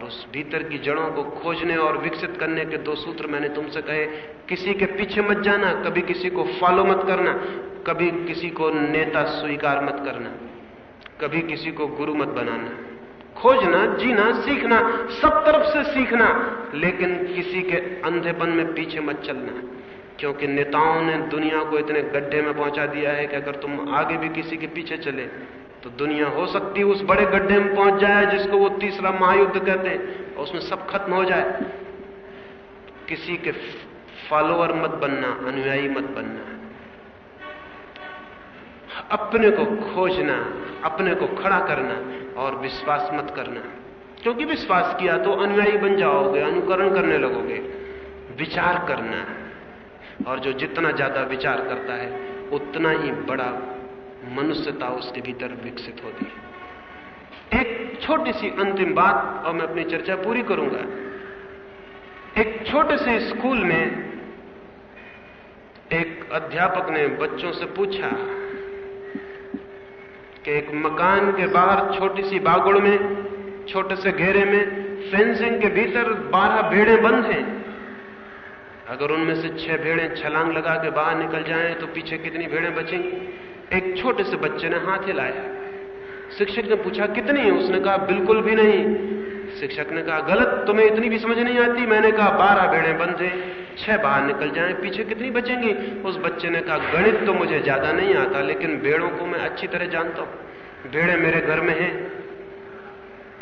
S2: और उस भीतर की जड़ों को खोजने और विकसित करने के दो सूत्र मैंने तुमसे कहे। किसी के पीछे मत जाना, कभी किसी को फॉलो मत करना, कभी किसी को नेता स्वीकार मत करना, कभी किसी को गुरु मत बनाना। खोजना, जीना, सीखना, सब तरफ़ से सीखना, लेकिन किसी के अंधेपन में पीछे मत चलना, क्योंकि नेताओं ने दुनिया को इतने गड्ढे में पहुँचा दिया है कि अगर तुम आगे भी किसी के पीछे चले तो दुनिया हो सकती है उस बड़े गड्ढे में पहुँच जाए जिसको वो तीसरा महायुद्ध कहते हैं और उसमें सब खत्म हो जाए। किसी के फॉलोअर मत बनना, अनुयायी मत बनना। अपने को खोजना, अपने को खड़ा करना और विश्वास मत करना। क्योंकि विश्वास किया तो अनुयायी बन जाओगे, अनुकरण करने लगोगे। विचार करना। और जो जितना ज़्यादा विचार करता है, उतना ही बड़ा मनुष्यता उसके भीतर विकसित होती है। एक छोटी सी अंतिम बात और मैं अपनी चर्चा पूरी करूँगा। एक छोटे से स्कूल में एक अध्यापक ने बच्चों से पूछा कि एक मकान के बाहर छोटी सी बागुड़ में, छोटे से घेरे में, फेंसिंग के भीतर बारह भेड़े बंद हैं। अगर उनमें से छह भेड़े छलांग लगा के बाहर निकल जाएँ तो पीछे कितनी भेड़े बचेंगी? एक छोटे से बच्चे ने हाथ हिलाया शिक्षक ने पूछा, कितनी है? उसने कहा, बिल्कुल भी नहीं। शिक्षक ने कहा, गलत, तुम्हें इतनी भी समझ नहीं आती? मैंने कहा, बारह भेड़े थे छह बाहर निकल जाएँ, पीछे कितनी बचेंगी? उस बच्चे ने कहा, गणित तो मुझे ज़्यादा नहीं आता, लेकिन भेड़ों को मैं अच्छी तरह जानता हूँ। भेड़े मेरे घर में हैं।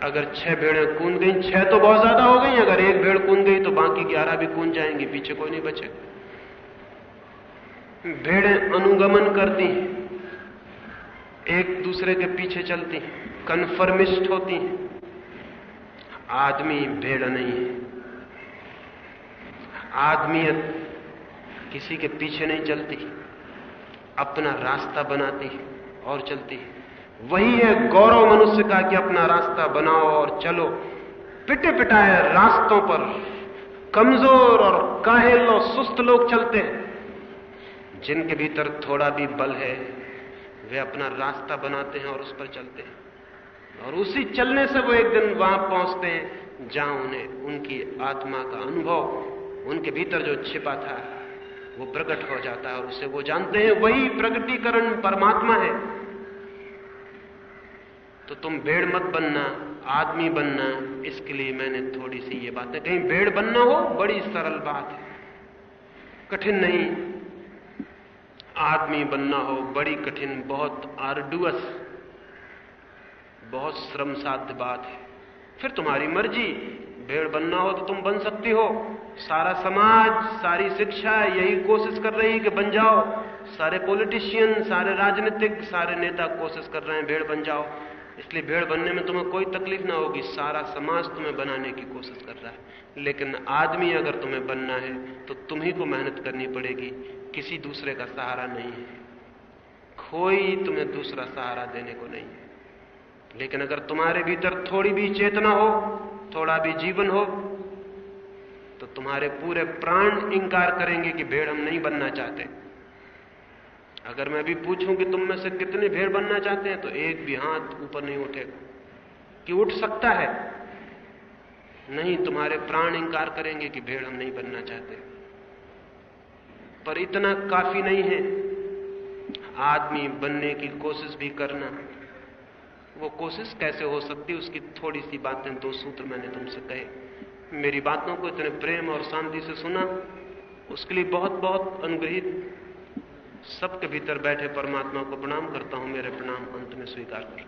S2: अगर छह भेड़ें कूद गई, छह तो बहुत ज़्यादा हो गई, अगर एक भेड़ कूद गई तो बाकी ग्यारह भी कूद जाएँगी, पीछे कोई नहीं बचेगा। भेड़ें अनुगमन करती हैं। एक दूसरे के पीछे चलती हैं कन्फर्मिस्ट होती हैं। आदमी भेड़ नहीं है। आदमियत किसी के पीछे नहीं चलती, अपना रास्ता बनाती है और चलती है। वही है गौरव मनुष्य का कि अपना रास्ता बनाओ और चलो। पिटे पिटाए रास्तों पर कमज़ोर और काहिल और सुस्त लोग चलते हैं, जिनके भीतर थोड़ा भी बल है। वे अपना रास्ता बनाते हैं और उस पर चलते हैं। और उसी चलने से वो एक दिन वहाँ पहुँचते हैं, जहाँ उन्हें उनकी आत्मा का अनुभव, उनके भीतर जो छिपा था, वो प्रकट हो जाता है और उसे वो जानते हैं, वही प्रकटीकरण परमात्मा है। तो तुम भेड़ मत बनना, आदमी बनना, इसके लिए मैंने थोड़ी सी ये बातें कहीं। भेड़ बनना हो, बड़ी सरल बात है। कठिन नहीं। आदमी बनना हो, बड़ी कठिन, बहुत आर्डुअस बहुत श्रम साध्य बात है। फिर तुम्हारी मर्ज़ी, भेड़ बनना हो तो तुम बन सकती हो। सारा समाज, सारी शिक्षा यही कोशिश कर रही है कि बन जाओ। सारे पॉलिटिशियन सारे राजनीतिक, सारे नेता कोशिश कर रहे हैं भेड़ बन जाओ। इसलिए भेड़ बनने में तुम्हें कोई तकलीफ़ ना होगी, सारा समाज तुम्हें बनाने की कोशिश कर रहा है। लेकिन आदमी अगर तुम्हें बनना है तो तुम्ही को मेहनत करनी पड़ेगी। किसी दूसरे का सहारा नहीं है। कोई तुम्हें दूसरा सहारा देने को नहीं है। लेकिन अगर तुम्हारे भीतर थोड़ी भी चेतना हो, थोड़ा भी जीवन हो तो तुम्हारे पूरे प्राण इंकार करेंगे कि भेड़ हम नहीं बनना चाहते। अगर मैं भी पूछूँ कि तुम में से कितने भेड़ बनना चाहते हैं तो एक भी हाथ ऊपर नहीं उठेगा। कि उठ सकता है? नहीं, तुम्हारे प्राण इंकार करेंगे कि भेड़ हम नहीं बनना चाहते। पर इतना काफ़ी नहीं है। आदमी बनने की कोशिश भी करना। वो कोशिश कैसे हो सकती उसकी थोड़ी सी बातें दो सूत्र मैंने तुमसे कहे। मेरी बातों को इतने प्रेम और शांति से सुना। उसके लिए बहुत बहुत अनुग्रहित। सबके भीतर बैठे परमात्मा को प्रणाम करता हूँ। मेरे प्रणाम अंत में स्वीकार कर।